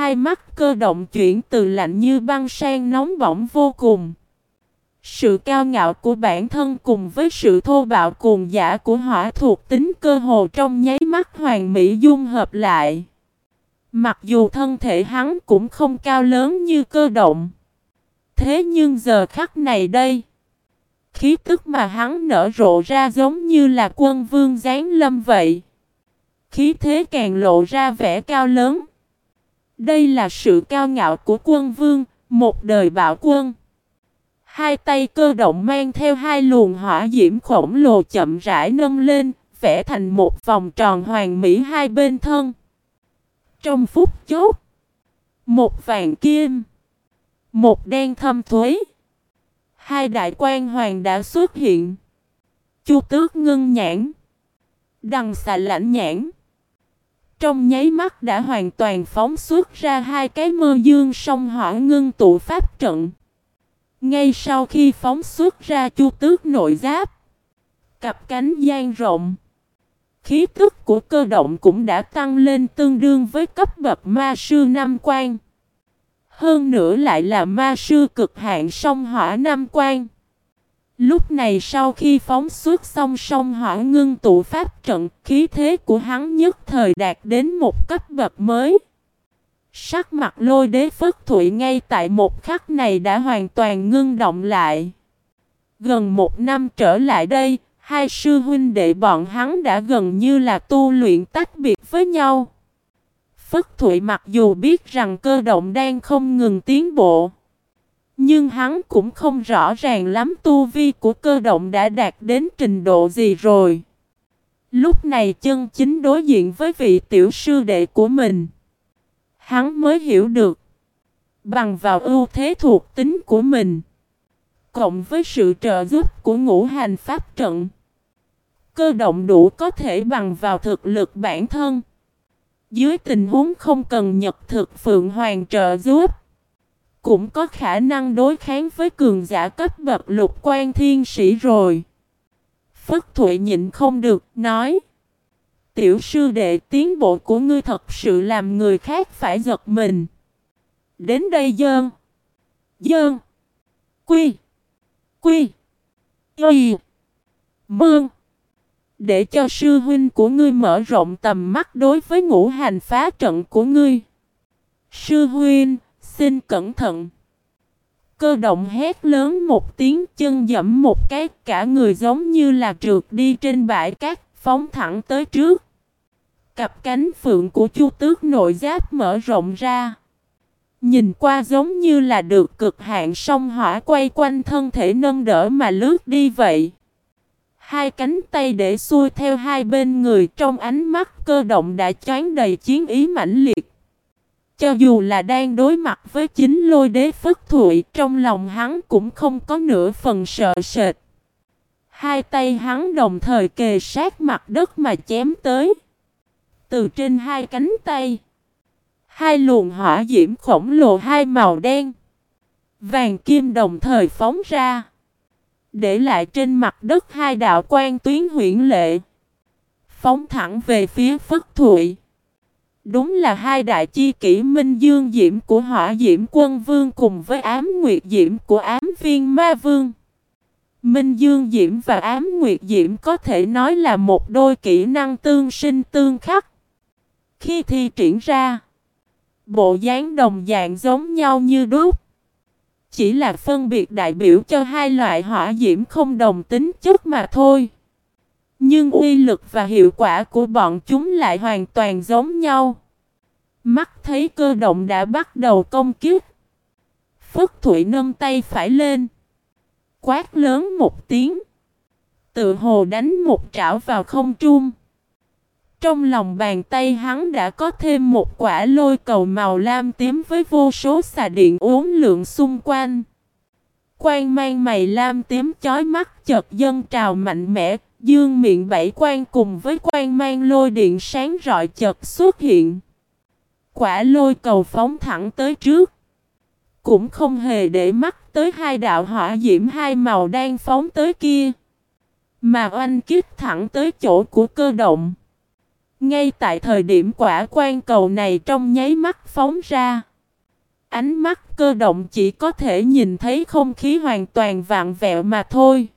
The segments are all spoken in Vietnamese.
Hai mắt cơ động chuyển từ lạnh như băng sang nóng bỏng vô cùng. Sự cao ngạo của bản thân cùng với sự thô bạo cuồng giả của hỏa thuộc tính cơ hồ trong nháy mắt hoàng mỹ dung hợp lại. Mặc dù thân thể hắn cũng không cao lớn như cơ động. Thế nhưng giờ khắc này đây, khí tức mà hắn nở rộ ra giống như là quân vương giáng lâm vậy. Khí thế càng lộ ra vẻ cao lớn. Đây là sự cao ngạo của quân vương, một đời bạo quân. Hai tay cơ động mang theo hai luồng hỏa diễm khổng lồ chậm rãi nâng lên, vẽ thành một vòng tròn hoàn mỹ hai bên thân. Trong phút chốt, một vàng kim, một đen thâm thuế, hai đại quan hoàng đã xuất hiện. Chu tước ngưng nhãn, đằng xà lãnh nhãn. Trong nháy mắt đã hoàn toàn phóng xuất ra hai cái mơ dương song hỏa ngưng tụ pháp trận. Ngay sau khi phóng xuất ra chu tước nội giáp, cặp cánh gian rộng, khí tức của cơ động cũng đã tăng lên tương đương với cấp bậc ma sư năm quan. Hơn nữa lại là ma sư cực hạn song hỏa năm quan. Lúc này sau khi phóng xuất song song hỏa ngưng tụ pháp trận, khí thế của hắn nhất thời đạt đến một cấp bậc mới. Sắc mặt lôi đế phất thụy ngay tại một khắc này đã hoàn toàn ngưng động lại. Gần một năm trở lại đây, hai sư huynh đệ bọn hắn đã gần như là tu luyện tách biệt với nhau. Phất Thụy mặc dù biết rằng cơ động đang không ngừng tiến bộ. Nhưng hắn cũng không rõ ràng lắm tu vi của cơ động đã đạt đến trình độ gì rồi. Lúc này chân chính đối diện với vị tiểu sư đệ của mình. Hắn mới hiểu được. Bằng vào ưu thế thuộc tính của mình. Cộng với sự trợ giúp của ngũ hành pháp trận. Cơ động đủ có thể bằng vào thực lực bản thân. Dưới tình huống không cần nhật thực Phượng Hoàng trợ giúp. Cũng có khả năng đối kháng với cường giả cấp bậc lục quan thiên sĩ rồi. Phất Thụy nhịn không được, nói. Tiểu sư đệ tiến bộ của ngươi thật sự làm người khác phải giật mình. Đến đây dơn. Dơn. Quy. Quy. Y. Mương. Để cho sư huynh của ngươi mở rộng tầm mắt đối với ngũ hành phá trận của ngươi. Sư huynh, xin cẩn thận. Cơ động hét lớn một tiếng, chân dẫm một cái, cả người giống như là trượt đi trên bãi cát, phóng thẳng tới trước. Cặp cánh phượng của chu tước nội giáp mở rộng ra. Nhìn qua giống như là được cực hạn sông hỏa quay quanh thân thể nâng đỡ mà lướt đi vậy. Hai cánh tay để xuôi theo hai bên người trong ánh mắt cơ động đã choáng đầy chiến ý mãnh liệt. Cho dù là đang đối mặt với chính lôi đế phất thụy, trong lòng hắn cũng không có nửa phần sợ sệt. Hai tay hắn đồng thời kề sát mặt đất mà chém tới. Từ trên hai cánh tay. Hai luồng hỏa diễm khổng lồ hai màu đen. Vàng kim đồng thời phóng ra. Để lại trên mặt đất hai đạo quan tuyến huyển lệ. Phóng thẳng về phía Phất Thụy. Đúng là hai đại chi kỷ minh dương diễm của hỏa diễm quân vương cùng với ám nguyệt diễm của ám viên ma vương. Minh Dương Diễm và Ám Nguyệt Diễm có thể nói là một đôi kỹ năng tương sinh tương khắc. Khi thi triển ra, bộ dáng đồng dạng giống nhau như đúc. Chỉ là phân biệt đại biểu cho hai loại hỏa diễm không đồng tính chất mà thôi. Nhưng uy lực và hiệu quả của bọn chúng lại hoàn toàn giống nhau. Mắt thấy cơ động đã bắt đầu công kiếp. Phất Thụy nâng tay phải lên. Quát lớn một tiếng. Tự hồ đánh một trảo vào không trung. Trong lòng bàn tay hắn đã có thêm một quả lôi cầu màu lam tím với vô số xà điện uốn lượng xung quanh. Quang mang mày lam tím chói mắt chợt dân trào mạnh mẽ, dương miệng bảy quan cùng với quan mang lôi điện sáng rọi chợt xuất hiện. Quả lôi cầu phóng thẳng tới trước. Cũng không hề để mắt tới hai đạo hỏa diễm hai màu đang phóng tới kia. Mà oanh kích thẳng tới chỗ của cơ động. Ngay tại thời điểm quả quan cầu này trong nháy mắt phóng ra. Ánh mắt cơ động chỉ có thể nhìn thấy không khí hoàn toàn vạn vẹo mà thôi.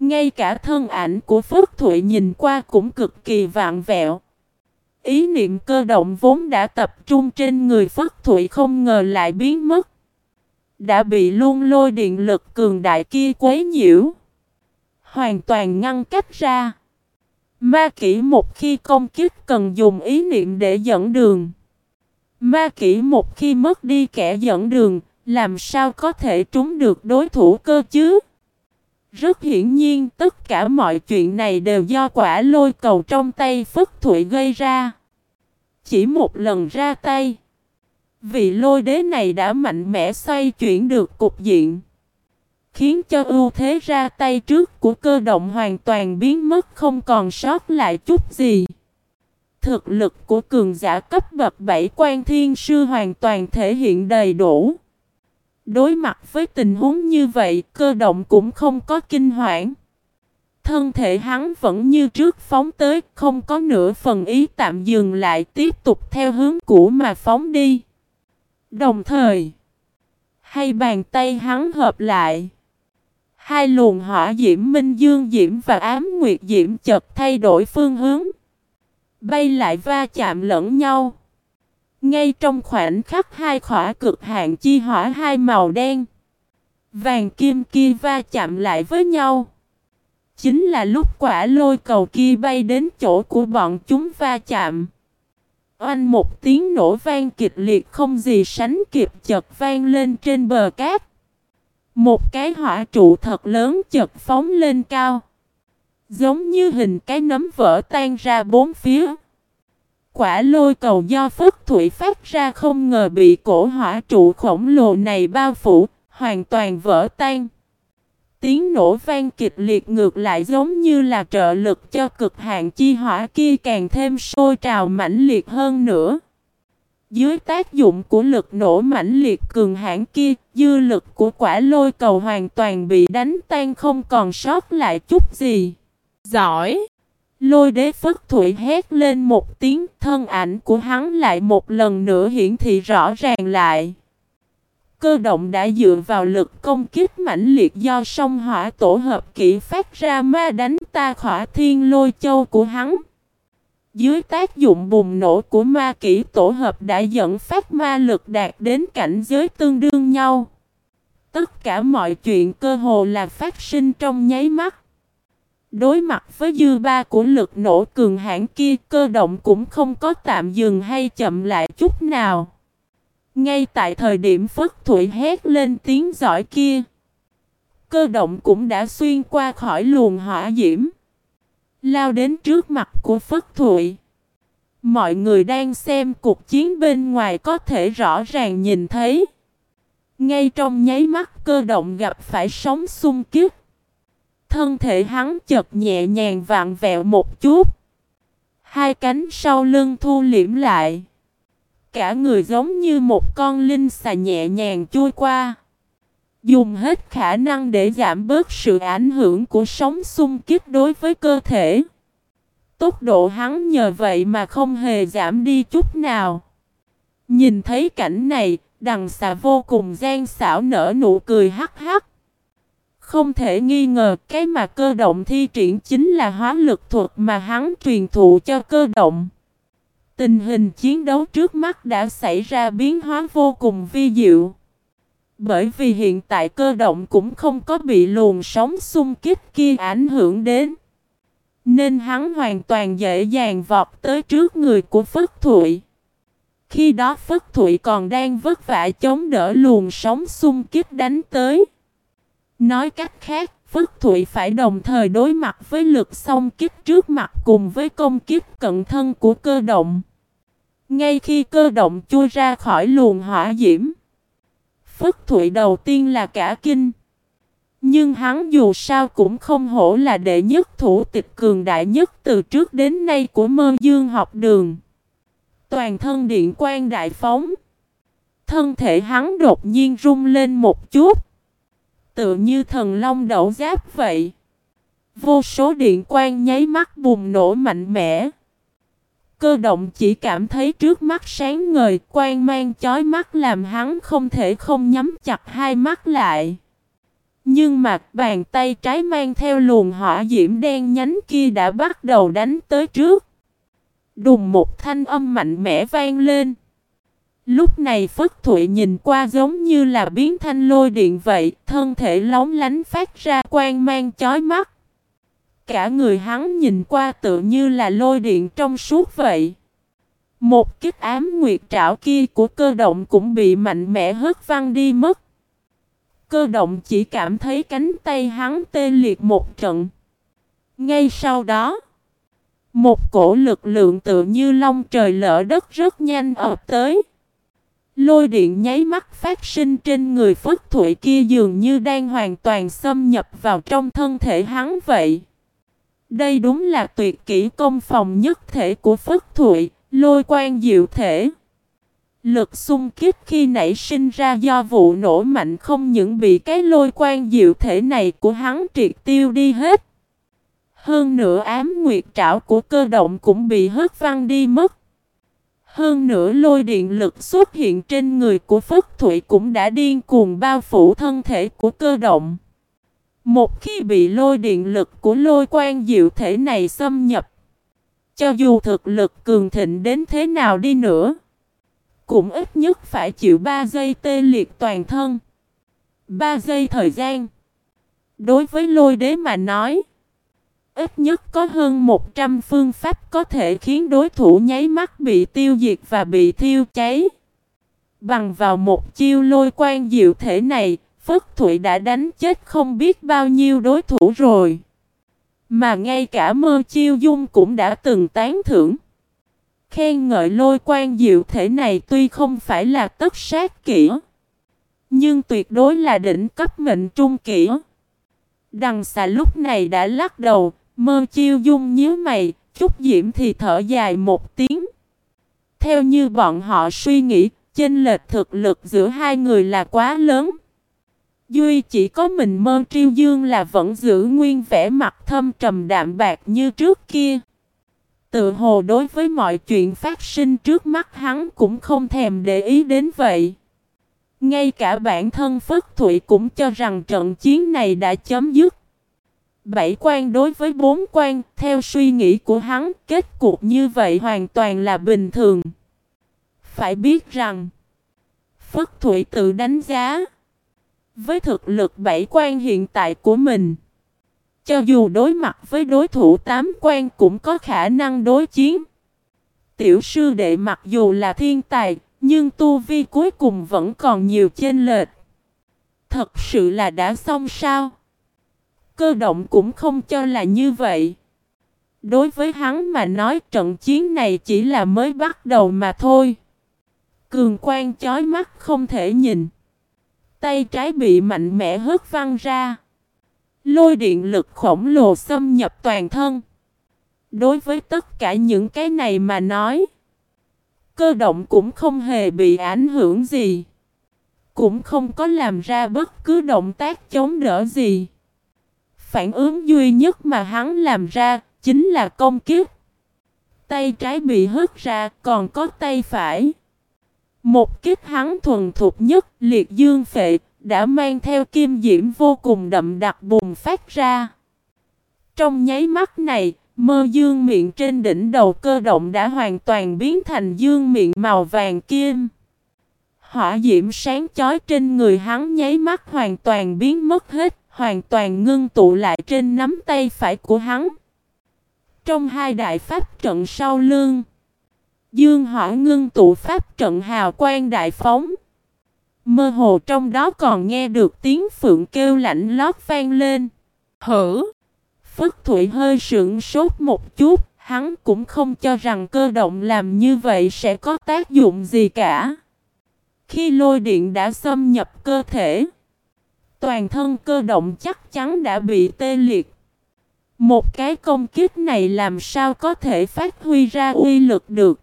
Ngay cả thân ảnh của Phước Thụy nhìn qua cũng cực kỳ vạn vẹo. Ý niệm cơ động vốn đã tập trung trên người Phước Thụy không ngờ lại biến mất. Đã bị luôn lôi điện lực cường đại kia quấy nhiễu. Hoàn toàn ngăn cách ra. Ma kỹ một khi công kích cần dùng ý niệm để dẫn đường. Ma kỹ một khi mất đi kẻ dẫn đường, làm sao có thể trúng được đối thủ cơ chứ? Rất hiển nhiên, tất cả mọi chuyện này đều do quả lôi cầu trong tay Phất Thụy gây ra. Chỉ một lần ra tay. Vị lôi đế này đã mạnh mẽ xoay chuyển được cục diện. Khiến cho ưu thế ra tay trước của cơ động hoàn toàn biến mất không còn sót lại chút gì. Thực lực của cường giả cấp bậc bảy quan thiên sư hoàn toàn thể hiện đầy đủ. Đối mặt với tình huống như vậy, cơ động cũng không có kinh hoảng. Thân thể hắn vẫn như trước phóng tới, không có nửa phần ý tạm dừng lại tiếp tục theo hướng cũ mà phóng đi. Đồng thời, hai bàn tay hắn hợp lại. Hai luồng hỏa diễm minh dương diễm và ám nguyệt diễm chợt thay đổi phương hướng. Bay lại va chạm lẫn nhau. Ngay trong khoảnh khắc hai khỏa cực hạn chi hỏa hai màu đen. Vàng kim kia va chạm lại với nhau. Chính là lúc quả lôi cầu kia bay đến chỗ của bọn chúng va chạm. Oanh một tiếng nổ vang kịch liệt không gì sánh kịp chợt vang lên trên bờ cát. Một cái hỏa trụ thật lớn chợt phóng lên cao. Giống như hình cái nấm vỡ tan ra bốn phía. Quả lôi cầu do phất thủy phát ra không ngờ bị cổ hỏa trụ khổng lồ này bao phủ, hoàn toàn vỡ tan. Tiếng nổ vang kịch liệt ngược lại giống như là trợ lực cho cực hạn chi hỏa kia càng thêm sôi trào mãnh liệt hơn nữa. Dưới tác dụng của lực nổ mãnh liệt cường hãn kia, dư lực của quả lôi cầu hoàn toàn bị đánh tan không còn sót lại chút gì. Giỏi! Lôi đế phất thủy hét lên một tiếng, thân ảnh của hắn lại một lần nữa hiển thị rõ ràng lại. Cơ động đã dựa vào lực công kích mãnh liệt do sông hỏa tổ hợp kỹ phát ra ma đánh ta khỏa thiên lôi châu của hắn. Dưới tác dụng bùng nổ của ma kỹ tổ hợp đã dẫn phát ma lực đạt đến cảnh giới tương đương nhau. Tất cả mọi chuyện cơ hồ là phát sinh trong nháy mắt. Đối mặt với dư ba của lực nổ cường hãn kia cơ động cũng không có tạm dừng hay chậm lại chút nào. Ngay tại thời điểm Phất Thủy hét lên tiếng giỏi kia, cơ động cũng đã xuyên qua khỏi luồng hỏa diễm, lao đến trước mặt của Phất Thụy. Mọi người đang xem cuộc chiến bên ngoài có thể rõ ràng nhìn thấy. Ngay trong nháy mắt cơ động gặp phải sóng xung kích. Thân thể hắn chợt nhẹ nhàng vặn vẹo một chút. Hai cánh sau lưng thu liễm lại. Cả người giống như một con linh xà nhẹ nhàng chui qua. Dùng hết khả năng để giảm bớt sự ảnh hưởng của sóng xung kích đối với cơ thể. Tốc độ hắn nhờ vậy mà không hề giảm đi chút nào. Nhìn thấy cảnh này, đằng xà vô cùng gian xảo nở nụ cười hắc hắc. Không thể nghi ngờ, cái mà cơ động thi triển chính là hóa lực thuật mà hắn truyền thụ cho cơ động. Tình hình chiến đấu trước mắt đã xảy ra biến hóa vô cùng vi diệu. Bởi vì hiện tại cơ động cũng không có bị luồng sóng xung kích kia ảnh hưởng đến. Nên hắn hoàn toàn dễ dàng vọt tới trước người của Phất Thụy. Khi đó Phất Thụy còn đang vất vả chống đỡ luồng sóng xung kích đánh tới. Nói cách khác, Phất Thụy phải đồng thời đối mặt với lực song kích trước mặt cùng với công kích cận thân của cơ động. Ngay khi cơ động chui ra khỏi luồng hỏa diễm, Phất Thụy đầu tiên là cả kinh. Nhưng hắn dù sao cũng không hổ là đệ nhất thủ tịch cường đại nhất từ trước đến nay của mơ dương học đường. Toàn thân điện quan đại phóng. Thân thể hắn đột nhiên rung lên một chút. Tựa như thần long đậu giáp vậy. Vô số điện quang nháy mắt bùng nổ mạnh mẽ. Cơ động chỉ cảm thấy trước mắt sáng ngời, quang mang chói mắt làm hắn không thể không nhắm chặt hai mắt lại. Nhưng mà bàn tay trái mang theo luồng hỏa diễm đen nhánh kia đã bắt đầu đánh tới trước. Đùng một thanh âm mạnh mẽ vang lên. Lúc này Phất Thụy nhìn qua giống như là biến thanh lôi điện vậy, thân thể lóng lánh phát ra quang mang chói mắt. Cả người hắn nhìn qua tự như là lôi điện trong suốt vậy. Một kích ám nguyệt trảo kia của cơ động cũng bị mạnh mẽ hất văng đi mất. Cơ động chỉ cảm thấy cánh tay hắn tê liệt một trận. Ngay sau đó, một cổ lực lượng tự như long trời lỡ đất rất nhanh ập tới. Lôi điện nháy mắt phát sinh trên người Phất Thụy kia dường như đang hoàn toàn xâm nhập vào trong thân thể hắn vậy. Đây đúng là tuyệt kỹ công phòng nhất thể của Phất Thụy, lôi quan diệu thể. Lực xung kích khi nảy sinh ra do vụ nổ mạnh không những bị cái lôi quan diệu thể này của hắn triệt tiêu đi hết. Hơn nữa ám nguyệt trảo của cơ động cũng bị hất văng đi mất. Hơn nữa lôi điện lực xuất hiện trên người của Phất Thụy cũng đã điên cuồng bao phủ thân thể của cơ động. Một khi bị lôi điện lực của lôi quan diệu thể này xâm nhập, cho dù thực lực cường thịnh đến thế nào đi nữa, cũng ít nhất phải chịu 3 giây tê liệt toàn thân. 3 giây thời gian. Đối với lôi đế mà nói, ít nhất có hơn 100 phương pháp có thể khiến đối thủ nháy mắt bị tiêu diệt và bị thiêu cháy. Bằng vào một chiêu lôi quan diệu thể này, Phất Thụy đã đánh chết không biết bao nhiêu đối thủ rồi. Mà ngay cả mơ chiêu dung cũng đã từng tán thưởng. Khen ngợi lôi quan diệu thể này tuy không phải là tất sát kỹ. Nhưng tuyệt đối là đỉnh cấp mệnh trung kỹ. Đằng xà lúc này đã lắc đầu, mơ chiêu dung nhíu mày, chút diễm thì thở dài một tiếng. Theo như bọn họ suy nghĩ, chênh lệch thực lực giữa hai người là quá lớn. Duy chỉ có mình mơ triêu dương là vẫn giữ nguyên vẻ mặt thâm trầm đạm bạc như trước kia. Tự hồ đối với mọi chuyện phát sinh trước mắt hắn cũng không thèm để ý đến vậy. Ngay cả bản thân Phất Thụy cũng cho rằng trận chiến này đã chấm dứt. Bảy quan đối với bốn quan, theo suy nghĩ của hắn, kết cục như vậy hoàn toàn là bình thường. Phải biết rằng, Phất Thụy tự đánh giá. Với thực lực bảy quan hiện tại của mình, cho dù đối mặt với đối thủ tám quan cũng có khả năng đối chiến. Tiểu sư đệ mặc dù là thiên tài, nhưng tu vi cuối cùng vẫn còn nhiều chênh lệch. Thật sự là đã xong sao? Cơ động cũng không cho là như vậy. Đối với hắn mà nói trận chiến này chỉ là mới bắt đầu mà thôi. Cường quan chói mắt không thể nhìn. Tay trái bị mạnh mẽ hất văng ra. Lôi điện lực khổng lồ xâm nhập toàn thân. Đối với tất cả những cái này mà nói, cơ động cũng không hề bị ảnh hưởng gì. Cũng không có làm ra bất cứ động tác chống đỡ gì. Phản ứng duy nhất mà hắn làm ra chính là công kiếp. Tay trái bị hất ra còn có tay phải. Một kích hắn thuần thục nhất, liệt dương phệ, đã mang theo kim diễm vô cùng đậm đặc bùng phát ra. Trong nháy mắt này, mơ dương miệng trên đỉnh đầu cơ động đã hoàn toàn biến thành dương miệng màu vàng kim. Hỏa diễm sáng chói trên người hắn nháy mắt hoàn toàn biến mất hết, hoàn toàn ngưng tụ lại trên nắm tay phải của hắn. Trong hai đại pháp trận sau lưng, Dương hỏa ngưng tụ pháp trận hào quang đại phóng. Mơ hồ trong đó còn nghe được tiếng phượng kêu lạnh lót vang lên. Hử! Phất Thụy hơi sững sốt một chút, hắn cũng không cho rằng cơ động làm như vậy sẽ có tác dụng gì cả. Khi lôi điện đã xâm nhập cơ thể, toàn thân cơ động chắc chắn đã bị tê liệt. Một cái công kích này làm sao có thể phát huy ra uy lực được.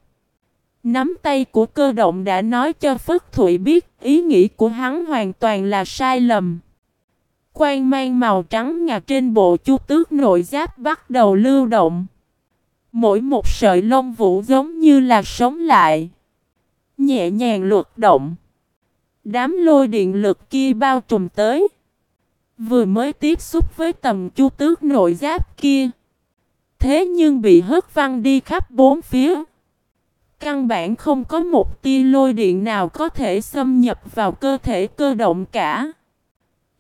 Nắm tay của cơ động đã nói cho Phất Thụy biết, ý nghĩ của hắn hoàn toàn là sai lầm. Quang mang màu trắng ngà trên bộ chu tước nội giáp bắt đầu lưu động. Mỗi một sợi lông vũ giống như là sống lại. Nhẹ nhàng luật động. Đám lôi điện lực kia bao trùm tới. Vừa mới tiếp xúc với tầm chu tước nội giáp kia. Thế nhưng bị hất văng đi khắp bốn phía. Căn bản không có một tia lôi điện nào có thể xâm nhập vào cơ thể cơ động cả.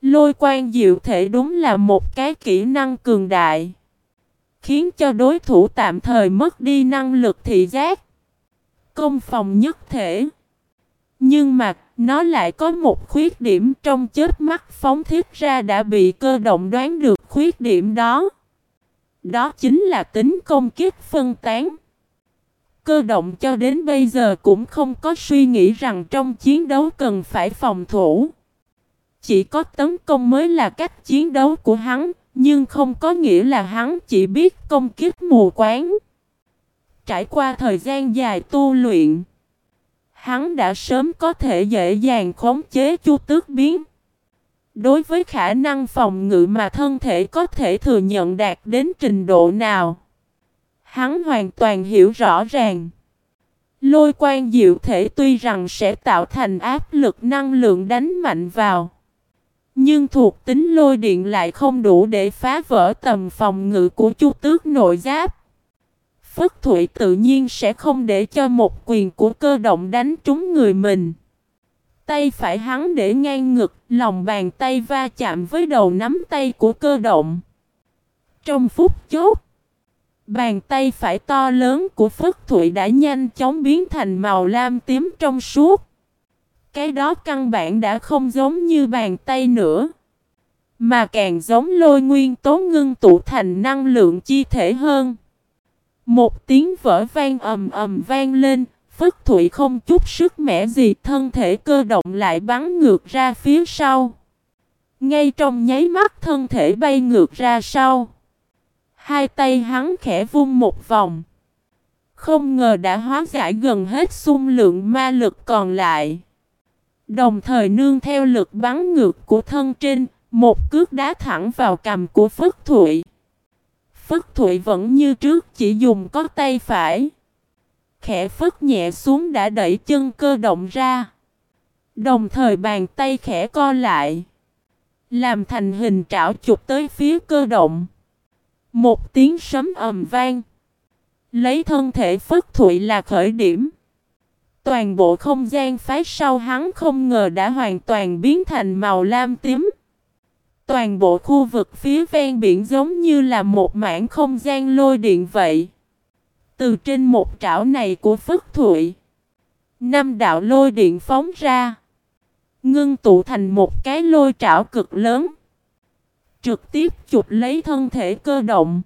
Lôi quan diệu thể đúng là một cái kỹ năng cường đại. Khiến cho đối thủ tạm thời mất đi năng lực thị giác. Công phòng nhất thể. Nhưng mà nó lại có một khuyết điểm trong chết mắt phóng thiết ra đã bị cơ động đoán được khuyết điểm đó. Đó chính là tính công kích phân tán. Cơ động cho đến bây giờ cũng không có suy nghĩ rằng trong chiến đấu cần phải phòng thủ. Chỉ có tấn công mới là cách chiến đấu của hắn, nhưng không có nghĩa là hắn chỉ biết công kích mù quáng. Trải qua thời gian dài tu luyện, hắn đã sớm có thể dễ dàng khống chế chu tước biến. Đối với khả năng phòng ngự mà thân thể có thể thừa nhận đạt đến trình độ nào, hắn hoàn toàn hiểu rõ ràng. Lôi quan diệu thể tuy rằng sẽ tạo thành áp lực năng lượng đánh mạnh vào. Nhưng thuộc tính lôi điện lại không đủ để phá vỡ tầm phòng ngự của chu tước nội giáp. Phất Thụy tự nhiên sẽ không để cho một quyền của cơ động đánh trúng người mình. Tay phải hắn để ngang ngực, lòng bàn tay va chạm với đầu nắm tay của cơ động. Trong phút chốt, bàn tay phải to lớn của Phất Thụy đã nhanh chóng biến thành màu lam tím trong suốt. Cái đó căn bản đã không giống như bàn tay nữa. Mà càng giống lôi nguyên tố ngưng tụ thành năng lượng chi thể hơn. Một tiếng vỡ vang ầm ầm vang lên, Phất Thụy không chút sức mẻ gì thân thể cơ động lại bắn ngược ra phía sau. Ngay trong nháy mắt thân thể bay ngược ra sau. Hai tay hắn khẽ vung một vòng. Không ngờ đã hóa giải gần hết xung lượng ma lực còn lại. Đồng thời nương theo lực bắn ngược của thân trên, một cước đá thẳng vào cằm của Phất Thụy. Phất Thụy vẫn như trước, chỉ dùng có tay phải. Khẽ phất nhẹ xuống đã đẩy chân cơ động ra. Đồng thời bàn tay khẽ co lại. Làm thành hình trảo chụp tới phía cơ động. Một tiếng sấm ầm vang. Lấy thân thể Phất Thụy là khởi điểm. Toàn bộ không gian phái sau hắn không ngờ đã hoàn toàn biến thành màu lam tím. Toàn bộ khu vực phía ven biển giống như là một mảng không gian lôi điện vậy. Từ trên một trảo này của Phất Thụy, năm đạo lôi điện phóng ra, ngưng tụ thành một cái lôi trảo cực lớn, trực tiếp chụp lấy thân thể cơ động.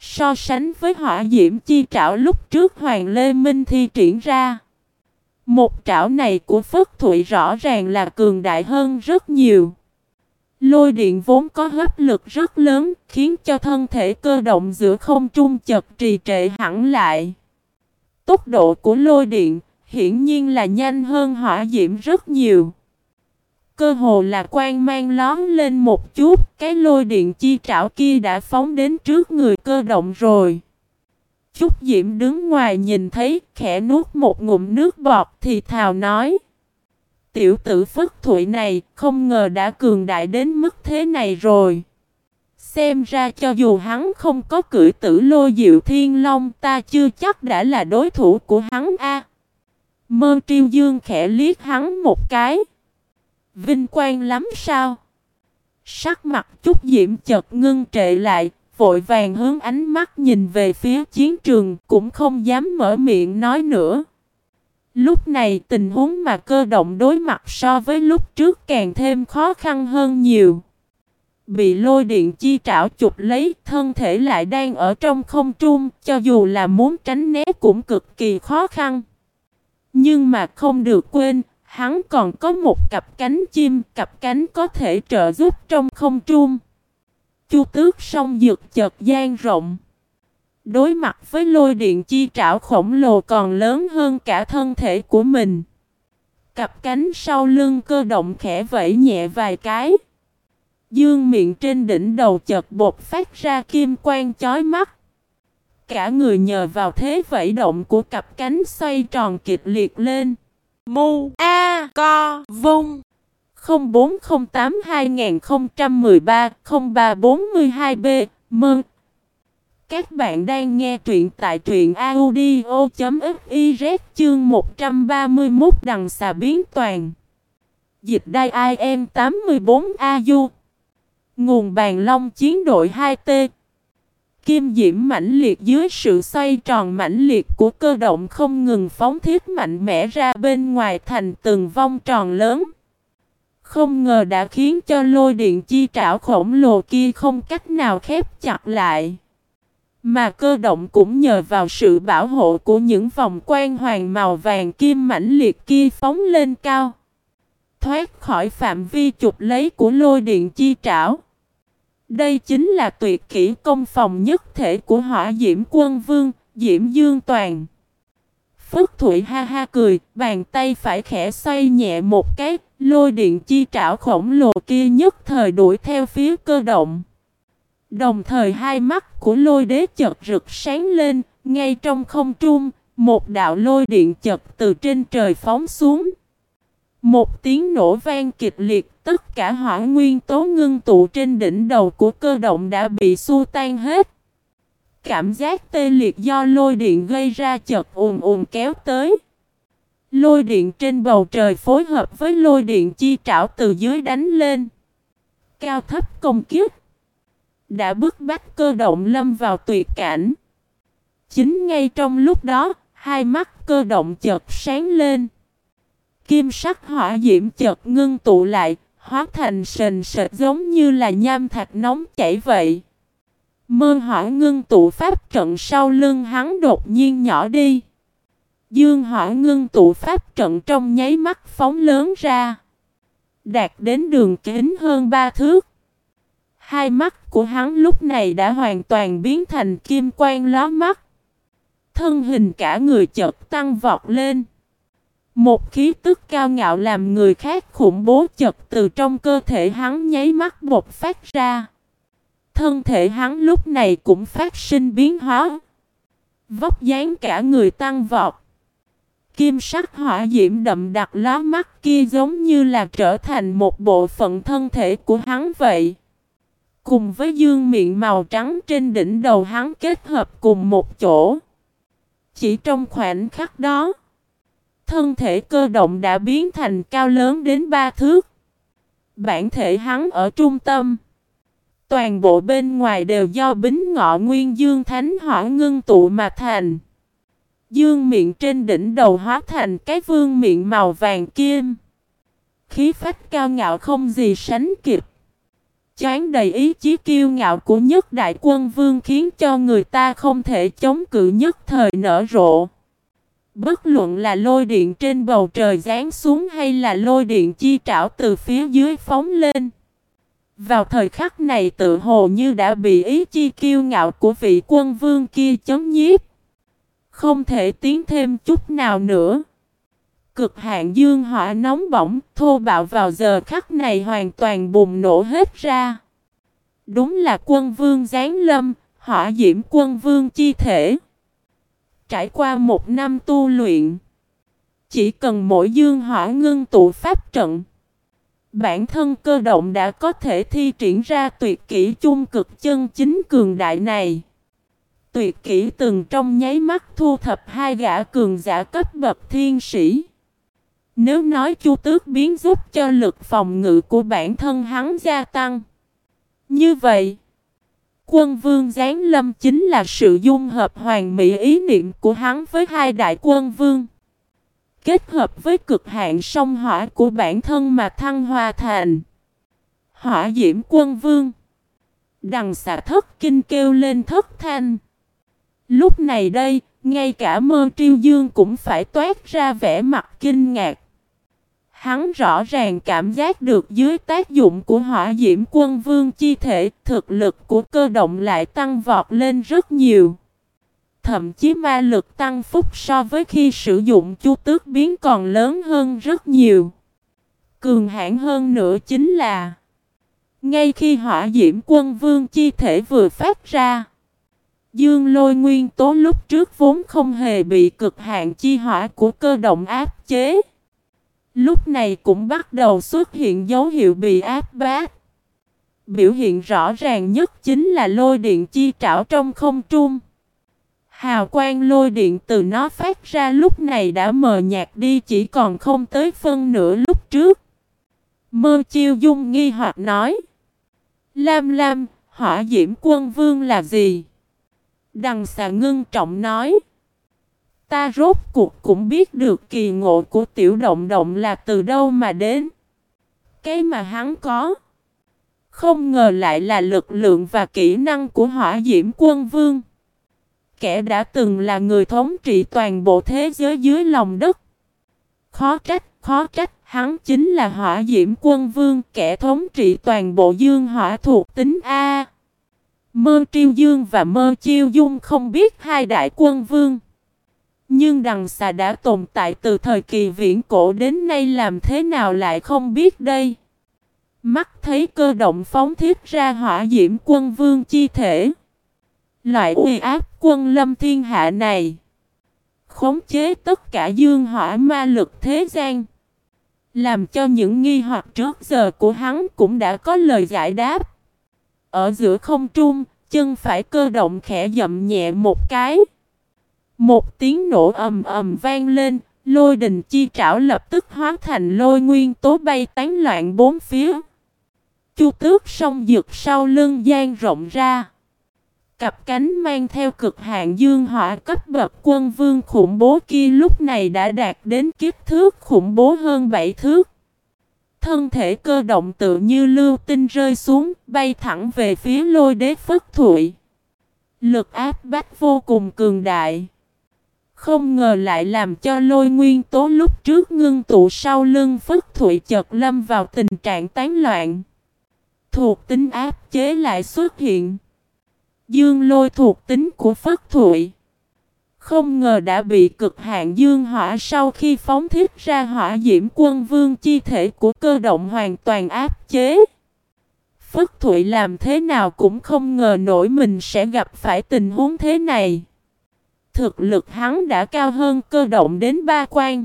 So sánh với hỏa diễm chi trảo lúc trước Hoàng Lê Minh thi triển ra. Một trảo này của Phất Thụy rõ ràng là cường đại hơn rất nhiều. Lôi điện vốn có hấp lực rất lớn, khiến cho thân thể cơ động giữa không trung chật trì trệ hẳn lại. Tốc độ của lôi điện hiển nhiên là nhanh hơn hỏa diễm rất nhiều. Cơ hồ là quang mang lón lên một chút, cái lôi điện chi trảo kia đã phóng đến trước người cơ động rồi. Trúc Diễm đứng ngoài nhìn thấy, khẽ nuốt một ngụm nước bọt thì thào nói. Tiểu tử phất thụy này không ngờ đã cường đại đến mức thế này rồi. Xem ra cho dù hắn không có cử tử lô diệu thiên long ta chưa chắc đã là đối thủ của hắn a. Mơ triêu dương khẽ liếc hắn một cái. Vinh quang lắm sao? Sắc mặt chút diễm chợt ngưng trệ lại, vội vàng hướng ánh mắt nhìn về phía chiến trường cũng không dám mở miệng nói nữa. Lúc này tình huống mà cơ động đối mặt so với lúc trước càng thêm khó khăn hơn nhiều. Bị lôi điện chi trảo chụp lấy thân thể lại đang ở trong không trung cho dù là muốn tránh né cũng cực kỳ khó khăn. Nhưng mà không được quên, hắn còn có một cặp cánh chim, cặp cánh có thể trợ giúp trong không trung. Chu tước song dược chợt gian rộng. Đối mặt với lôi điện chi trảo khổng lồ còn lớn hơn cả thân thể của mình. Cặp cánh sau lưng cơ động khẽ vẫy nhẹ vài cái. Dương miệng trên đỉnh đầu chợt bột phát ra kim quang chói mắt. cả người nhờ vào thế vẫy động của cặp cánh xoay tròn kịch liệt lên. Mu A Co Vung 0408 2013 0342 B Mừng! Các bạn đang nghe truyện tại truyện audio.fiz chương 131 đằng xà biến toàn. Dịch đai IM 84AU Nguồn bàn long chiến đội 2T Kim diễm mãnh liệt dưới sự xoay tròn mãnh liệt của cơ động không ngừng phóng thiết mạnh mẽ ra bên ngoài thành từng vong tròn lớn. Không ngờ đã khiến cho lôi điện chi trảo khổng lồ kia không cách nào khép chặt lại. Mà cơ động cũng nhờ vào sự bảo hộ của những vòng quan hoàng màu vàng kim mãnh liệt kia phóng lên cao. Thoát khỏi phạm vi chụp lấy của lôi điện chi trảo. Đây chính là tuyệt kỹ công phòng nhất thể của hỏa diễm quân vương, diễm dương toàn. Phước Thụy ha ha cười, bàn tay phải khẽ xoay nhẹ một cái, lôi điện chi trảo khổng lồ kia nhất thời đuổi theo phía cơ động. Đồng thời hai mắt của lôi đế chợt rực sáng lên, ngay trong không trung, một đạo lôi điện chợt từ trên trời phóng xuống. Một tiếng nổ vang kịch liệt, tất cả hỏa nguyên tố ngưng tụ trên đỉnh đầu của cơ động đã bị xua tan hết. Cảm giác tê liệt do lôi điện gây ra chợt ùn ùn kéo tới. Lôi điện trên bầu trời phối hợp với lôi điện chi trảo từ dưới đánh lên. Cao thấp công kiếp. Đã bức bách cơ động lâm vào tuyệt cảnh. Chính ngay trong lúc đó, hai mắt cơ động chợt sáng lên. Kim sắc hỏa diễm chợt ngưng tụ lại, hóa thành sền sệt giống như là nham thạch nóng chảy vậy. Mơ hỏa ngưng tụ pháp trận sau lưng hắn đột nhiên nhỏ đi. Dương hỏa ngưng tụ pháp trận trong nháy mắt phóng lớn ra. Đạt đến đường kính hơn ba thước. Hai mắt của hắn lúc này đã hoàn toàn biến thành kim quang ló mắt. Thân hình cả người chợt tăng vọt lên. Một khí tức cao ngạo làm người khác khủng bố chật từ trong cơ thể hắn nháy mắt bột phát ra. Thân thể hắn lúc này cũng phát sinh biến hóa. Vóc dáng cả người tăng vọt. Kim sắc hỏa diễm đậm đặc lá mắt kia giống như là trở thành một bộ phận thân thể của hắn vậy. Cùng với dương miệng màu trắng trên đỉnh đầu hắn kết hợp cùng một chỗ. Chỉ trong khoảnh khắc đó. Thân thể cơ động đã biến thành cao lớn đến ba thước. Bản thể hắn ở trung tâm. Toàn bộ bên ngoài đều do bính ngọ nguyên dương thánh hỏa ngưng tụ mà thành. Dương miệng trên đỉnh đầu hóa thành cái vương miệng màu vàng kim. Khí phách cao ngạo không gì sánh kịp. Chán đầy ý chí kiêu ngạo của nhất đại quân vương khiến cho người ta không thể chống cự nhất thời nở rộ. Bất luận là lôi điện trên bầu trời giáng xuống hay là lôi điện chi trảo từ phía dưới phóng lên. Vào thời khắc này tự hồ như đã bị ý chi kiêu ngạo của vị quân vương kia chấm nhiếp. Không thể tiến thêm chút nào nữa. Cực hạn dương hỏa nóng bỏng, thô bạo vào giờ khắc này hoàn toàn bùng nổ hết ra. Đúng là quân vương giáng lâm, hỏa diễm quân vương chi thể. Trải qua một năm tu luyện, chỉ cần mỗi dương hỏa ngưng tụ pháp trận, bản thân cơ động đã có thể thi triển ra tuyệt kỹ chung cực chân chính cường đại này. Tuyệt kỹ từng trong nháy mắt thu thập hai gã cường giả cấp bậc thiên sĩ. Nếu nói chu tước biến giúp cho lực phòng ngự của bản thân hắn gia tăng. Như vậy, Quân vương Giáng Lâm chính là sự dung hợp hoàn mỹ ý niệm của hắn với hai đại quân vương. Kết hợp với cực hạn sông hỏa của bản thân mà thăng hoa thành. Hỏa diễm quân vương. Đằng xà thất kinh kêu lên thất thanh. Lúc này đây, ngay cả mơ triêu dương cũng phải toát ra vẻ mặt kinh ngạc. Hắn rõ ràng cảm giác được dưới tác dụng của hỏa diễm quân vương chi thể, thực lực của cơ động lại tăng vọt lên rất nhiều. Thậm chí ma lực tăng phúc so với khi sử dụng chu tước biến còn lớn hơn rất nhiều. Cường hãn hơn nữa chính là Ngay khi hỏa diễm quân vương chi thể vừa phát ra Dương lôi nguyên tố lúc trước vốn không hề bị cực hạn chi hỏa của cơ động áp chế. Lúc này cũng bắt đầu xuất hiện dấu hiệu bị áp bát. Biểu hiện rõ ràng nhất chính là lôi điện chi trảo trong không trung. Hào quang lôi điện từ nó phát ra lúc này đã mờ nhạt đi chỉ còn không tới phân nửa lúc trước. Mơ chiêu dung nghi hoặc nói. Lam Lam, hỏa diễm quân vương là gì? Đằng xà ngưng trọng nói. Ta rốt cuộc cũng biết được kỳ ngộ của tiểu động động là từ đâu mà đến. Cái mà hắn có. Không ngờ lại là lực lượng và kỹ năng của hỏa diễm quân vương. Kẻ đã từng là người thống trị toàn bộ thế giới dưới lòng đất. Khó trách, khó trách, hắn chính là hỏa diễm quân vương, kẻ thống trị toàn bộ dương hỏa thuộc tính A. Mơ triêu dương và mơ chiêu dung không biết hai đại quân vương. Nhưng đằng xà đã tồn tại từ thời kỳ viễn cổ đến nay làm thế nào lại không biết đây. Mắt thấy cơ động phóng thiết ra hỏa diễm quân vương chi thể. Loại uy áp quân lâm thiên hạ này. Khống chế tất cả dương hỏa ma lực thế gian. Làm cho những nghi hoặc trước giờ của hắn cũng đã có lời giải đáp. Ở giữa không trung, chân phải cơ động khẽ dậm nhẹ một cái. Một tiếng nổ ầm ầm vang lên, lôi đình chi trảo lập tức hóa thành lôi nguyên tố bay tán loạn bốn phía. Chu tước sông dược sau lưng gian rộng ra. Cặp cánh mang theo cực hạn dương hỏa cấp bậc quân vương khủng bố kia lúc này đã đạt đến kích thước khủng bố hơn bảy thước. Thân thể cơ động tự như lưu tinh rơi xuống, bay thẳng về phía lôi đế phất thụy. Lực áp bách vô cùng cường đại. Không ngờ lại làm cho lôi nguyên tố lúc trước ngưng tụ sau lưng phất thụy chợt lâm vào tình trạng tán loạn. Thuộc tính áp chế lại xuất hiện. Dương lôi thuộc tính của phất thụy. Không ngờ đã bị cực hạn dương hỏa sau khi phóng thiết ra hỏa diễm quân vương chi thể của cơ động hoàn toàn áp chế. Phất Thụy làm thế nào cũng không ngờ nổi mình sẽ gặp phải tình huống thế này. Thực lực hắn đã cao hơn cơ động đến ba quan.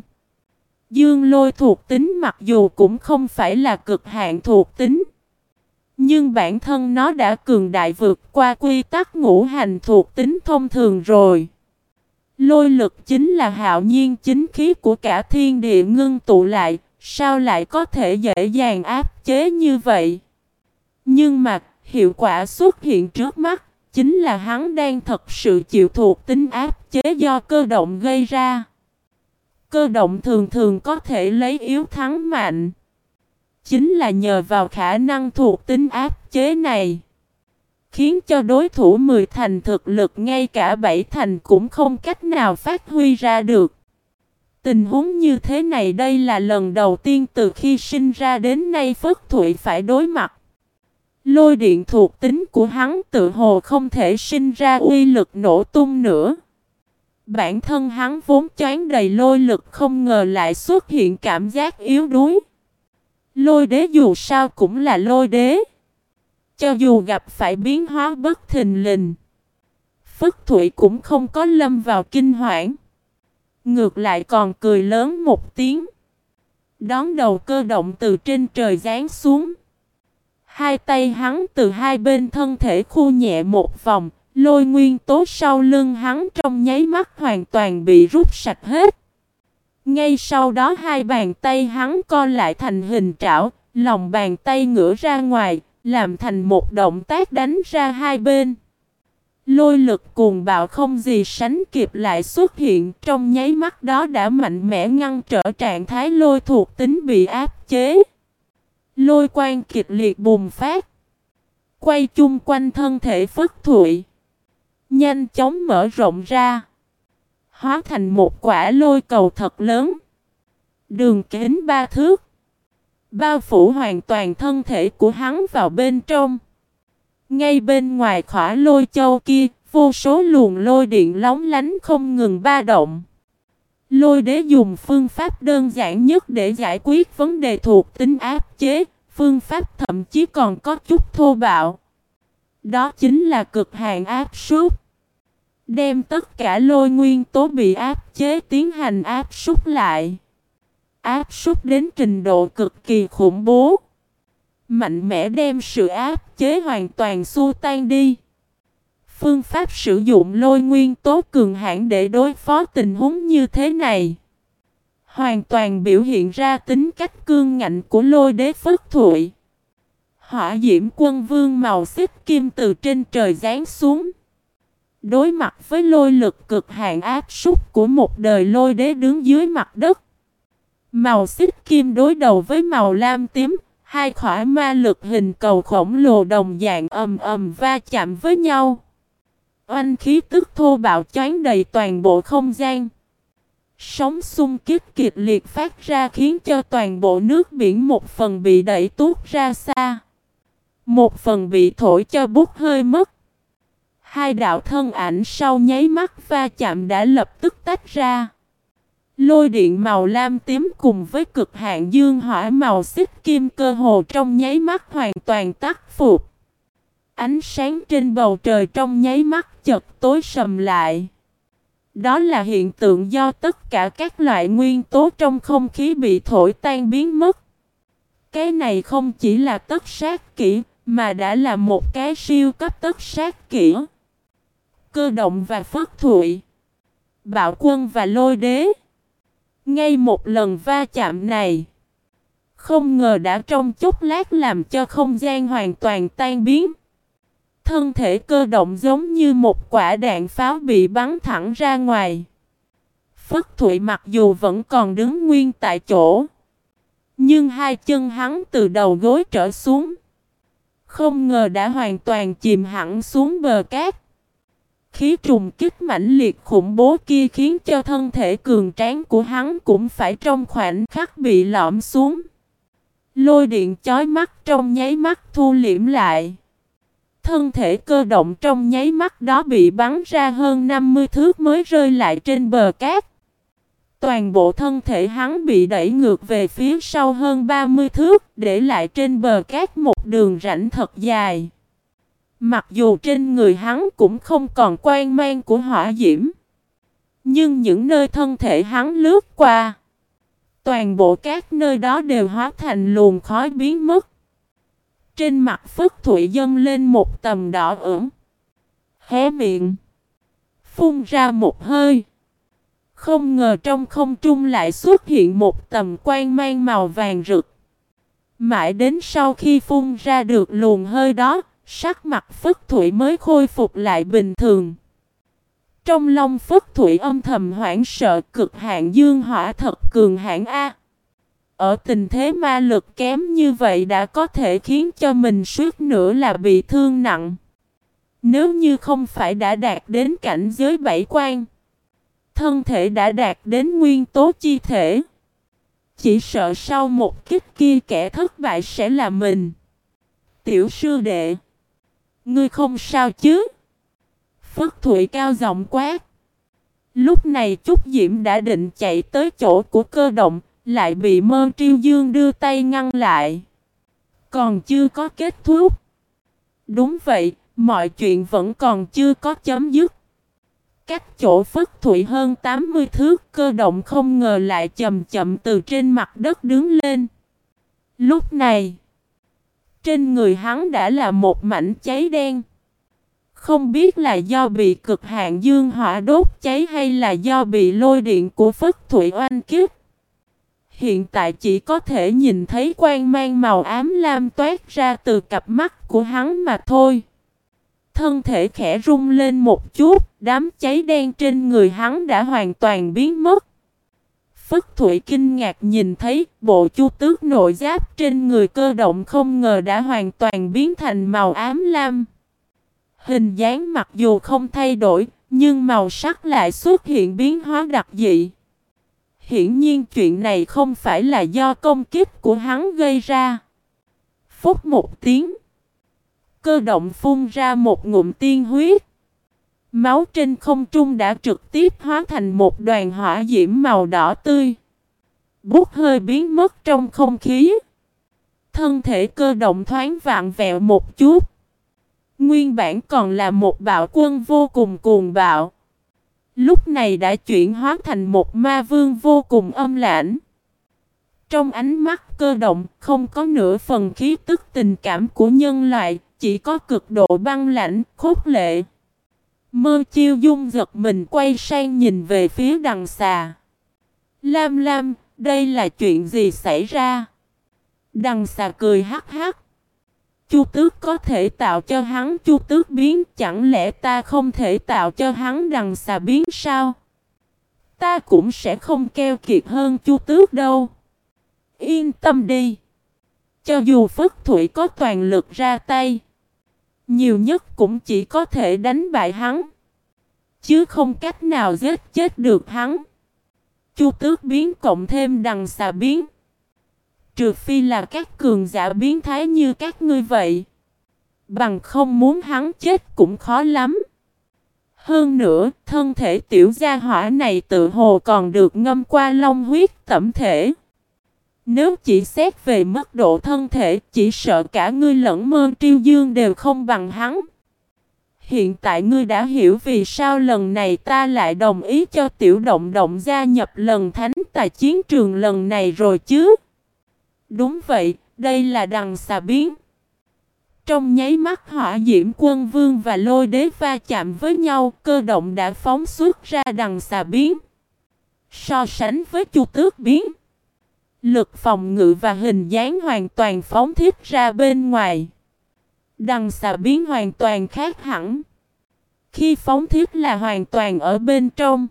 Dương lôi thuộc tính mặc dù cũng không phải là cực hạn thuộc tính. Nhưng bản thân nó đã cường đại vượt qua quy tắc ngũ hành thuộc tính thông thường rồi. Lôi lực chính là hạo nhiên chính khí của cả thiên địa ngưng tụ lại, sao lại có thể dễ dàng áp chế như vậy? Nhưng mà, hiệu quả xuất hiện trước mắt, chính là hắn đang thật sự chịu thuộc tính áp chế do cơ động gây ra. Cơ động thường thường có thể lấy yếu thắng mạnh. Chính là nhờ vào khả năng thuộc tính áp chế này, khiến cho đối thủ 10 thành thực lực ngay cả 7 thành cũng không cách nào phát huy ra được. Tình huống như thế này đây là lần đầu tiên từ khi sinh ra đến nay Phất Thụy phải đối mặt. Lôi điện thuộc tính của hắn tự hồ không thể sinh ra uy lực nổ tung nữa. Bản thân hắn vốn choáng đầy lôi lực không ngờ lại xuất hiện cảm giác yếu đuối. Lôi đế dù sao cũng là lôi đế. Cho dù gặp phải biến hóa bất thình lình, Phất Thụy cũng không có lâm vào kinh hoảng. Ngược lại còn cười lớn một tiếng. Đón đầu cơ động từ trên trời giáng xuống. Hai tay hắn từ hai bên thân thể khu nhẹ một vòng, lôi nguyên tố sau lưng hắn trong nháy mắt hoàn toàn bị rút sạch hết. Ngay sau đó hai bàn tay hắn co lại thành hình trảo, lòng bàn tay ngửa ra ngoài, làm thành một động tác đánh ra hai bên. Lôi lực cuồng bạo không gì sánh kịp lại xuất hiện trong nháy mắt đó đã mạnh mẽ ngăn trở trạng thái lôi thuộc tính bị áp chế. Lôi quang kịch liệt bùng phát. Quay chung quanh thân thể phất thụy. Nhanh chóng mở rộng ra. Hóa thành một quả lôi cầu thật lớn. Đường kính ba thước bao phủ hoàn toàn thân thể của hắn vào bên trong. Ngay bên ngoài khỏa lôi châu kia, vô số luồng lôi điện lóng lánh không ngừng ba động. Lôi đế dùng phương pháp đơn giản nhất để giải quyết vấn đề thuộc tính áp chế, phương pháp thậm chí còn có chút thô bạo. Đó chính là cực hạn áp suất. Đem tất cả lôi nguyên tố bị áp chế tiến hành áp súc lại. Áp súc đến trình độ cực kỳ khủng bố. Mạnh mẽ đem sự áp chế hoàn toàn xua tan đi. Phương pháp sử dụng lôi nguyên tố cường hãn để đối phó tình huống như thế này. Hoàn toàn biểu hiện ra tính cách cương ngạnh của lôi đế phất thụy. Hỏa diễm quân vương màu xích kim từ trên trời giáng xuống. Đối mặt với lôi lực cực hạn áp súc của một đời lôi đế đứng dưới mặt đất. Màu xích kim đối đầu với màu lam tím, hai khỏa ma lực hình cầu khổng lồ đồng dạng ầm ầm va chạm với nhau. Oanh khí tức thô bạo choán đầy toàn bộ không gian. Sóng xung kích kịch liệt phát ra khiến cho toàn bộ nước biển một phần bị đẩy tuốt ra xa. Một phần bị thổi cho bút hơi mất. Hai đạo thân ảnh sau nháy mắt va chạm đã lập tức tách ra. Lôi điện màu lam tím cùng với cực hạn dương hỏa màu xích kim cơ hồ trong nháy mắt hoàn toàn tắt phục. Ánh sáng trên bầu trời trong nháy mắt chật tối sầm lại. Đó là hiện tượng do tất cả các loại nguyên tố trong không khí bị thổi tan biến mất. Cái này không chỉ là tất sát kỹ, mà đã là một cái siêu cấp tất sát kỹ. Cơ động và phất thụy. Bạo quân và lôi đế. Ngay một lần va chạm này. Không ngờ đã trong chốc lát làm cho không gian hoàn toàn tan biến. Thân thể cơ động giống như một quả đạn pháo bị bắn thẳng ra ngoài. Phất Thụy mặc dù vẫn còn đứng nguyên tại chỗ. Nhưng hai chân hắn từ đầu gối trở xuống. Không ngờ đã hoàn toàn chìm hẳn xuống bờ cát. Khí trùng kích mãnh liệt khủng bố kia khiến cho thân thể cường tráng của hắn cũng phải trong khoảnh khắc bị lõm xuống. Lôi điện chói mắt trong nháy mắt thu liễm lại. Thân thể cơ động trong nháy mắt đó bị bắn ra hơn 50 thước mới rơi lại trên bờ cát. Toàn bộ thân thể hắn bị đẩy ngược về phía sau hơn 30 thước, để lại trên bờ cát một đường rãnh thật dài. Mặc dù trên người hắn cũng không còn quan mang của hỏa diễm, nhưng những nơi thân thể hắn lướt qua, toàn bộ các nơi đó đều hóa thành luồng khói biến mất. Trên mặt Phất Thụy dâng lên một tầm đỏ ửng. Hé miệng. Phun ra một hơi. Không ngờ trong không trung lại xuất hiện một tầm quang mang màu vàng rực. Mãi đến sau khi phun ra được luồng hơi đó, sắc mặt Phất Thụy mới khôi phục lại bình thường. Trong lòng Phất Thụy âm thầm hoảng sợ cực hạn dương hỏa thật cường hãn A. Ở tình thế ma lực kém như vậy đã có thể khiến cho mình suýt nữa là bị thương nặng. Nếu như không phải đã đạt đến cảnh giới bảy quan, thân thể đã đạt đến nguyên tố chi thể. Chỉ sợ sau một kích kia kẻ thất bại sẽ là mình. Tiểu sư đệ, ngươi không sao chứ? Phất Thụy cao giọng quát. Lúc này Trúc Diễm đã định chạy tới chỗ của cơ động, lại bị mơ triêu dương đưa tay ngăn lại. Còn chưa có kết thúc. Đúng vậy, mọi chuyện vẫn còn chưa có chấm dứt. Cách chỗ phất thủy hơn 80 thước cơ động không ngờ lại chậm chậm từ trên mặt đất đứng lên. Lúc này, trên người hắn đã là một mảnh cháy đen. Không biết là do bị cực hạn dương hỏa đốt cháy hay là do bị lôi điện của phất thủy oanh kiếp. Hiện tại chỉ có thể nhìn thấy quang mang màu ám lam toát ra từ cặp mắt của hắn mà thôi. Thân thể khẽ rung lên một chút, đám cháy đen trên người hắn đã hoàn toàn biến mất. Phất Thụy kinh ngạc nhìn thấy bộ chu tước nội giáp trên người cơ động không ngờ đã hoàn toàn biến thành màu ám lam. Hình dáng mặc dù không thay đổi, nhưng màu sắc lại xuất hiện biến hóa đặc dị. Hiển nhiên chuyện này không phải là do công kiếp của hắn gây ra. Phúc một tiếng. Cơ động phun ra một ngụm tiên huyết. Máu trên không trung đã trực tiếp hóa thành một đoàn hỏa diễm màu đỏ tươi. Bút hơi biến mất trong không khí. Thân thể cơ động thoáng vạn vẹo một chút. Nguyên bản còn là một bạo quân vô cùng cuồng bạo. Lúc này đã chuyển hóa thành một ma vương vô cùng âm lãnh. Trong ánh mắt cơ động không có nửa phần khí tức tình cảm của nhân loại, chỉ có cực độ băng lãnh, khốc lệ. Mơ chiêu dung giật mình quay sang nhìn về phía đằng xà. Lam Lam, đây là chuyện gì xảy ra? Đằng xà cười hắc hắc. Chu tước có thể tạo cho hắn chu tước biến, chẳng lẽ ta không thể tạo cho hắn đằng xà biến sao? Ta cũng sẽ không keo kiệt hơn chu tước đâu. Yên tâm đi. Cho dù Phất Thủy có toàn lực ra tay, nhiều nhất cũng chỉ có thể đánh bại hắn, chứ không cách nào giết chết được hắn. Chu tước biến cộng thêm đằng xà biến. Trừ phi là các cường giả biến thái như các ngươi vậy. Bằng không muốn hắn chết cũng khó lắm. Hơn nữa, thân thể tiểu gia hỏa này tự hồ còn được ngâm qua long huyết tẩm thể. Nếu chỉ xét về mức độ thân thể, chỉ sợ cả ngươi lẫn mơ triêu dương đều không bằng hắn. Hiện tại ngươi đã hiểu vì sao lần này ta lại đồng ý cho tiểu động động gia nhập lần thánh tài chiến trường lần này rồi chứ? Đúng vậy, đây là đằng xà biến. Trong nháy mắt hỏa diễm quân vương và lôi đế va chạm với nhau, cơ động đã phóng xuất ra đằng xà biến. So sánh với chu tước biến. Lực phòng ngự và hình dáng hoàn toàn phóng thiết ra bên ngoài. Đằng xà biến hoàn toàn khác hẳn. Khi phóng thiết là hoàn toàn ở bên trong.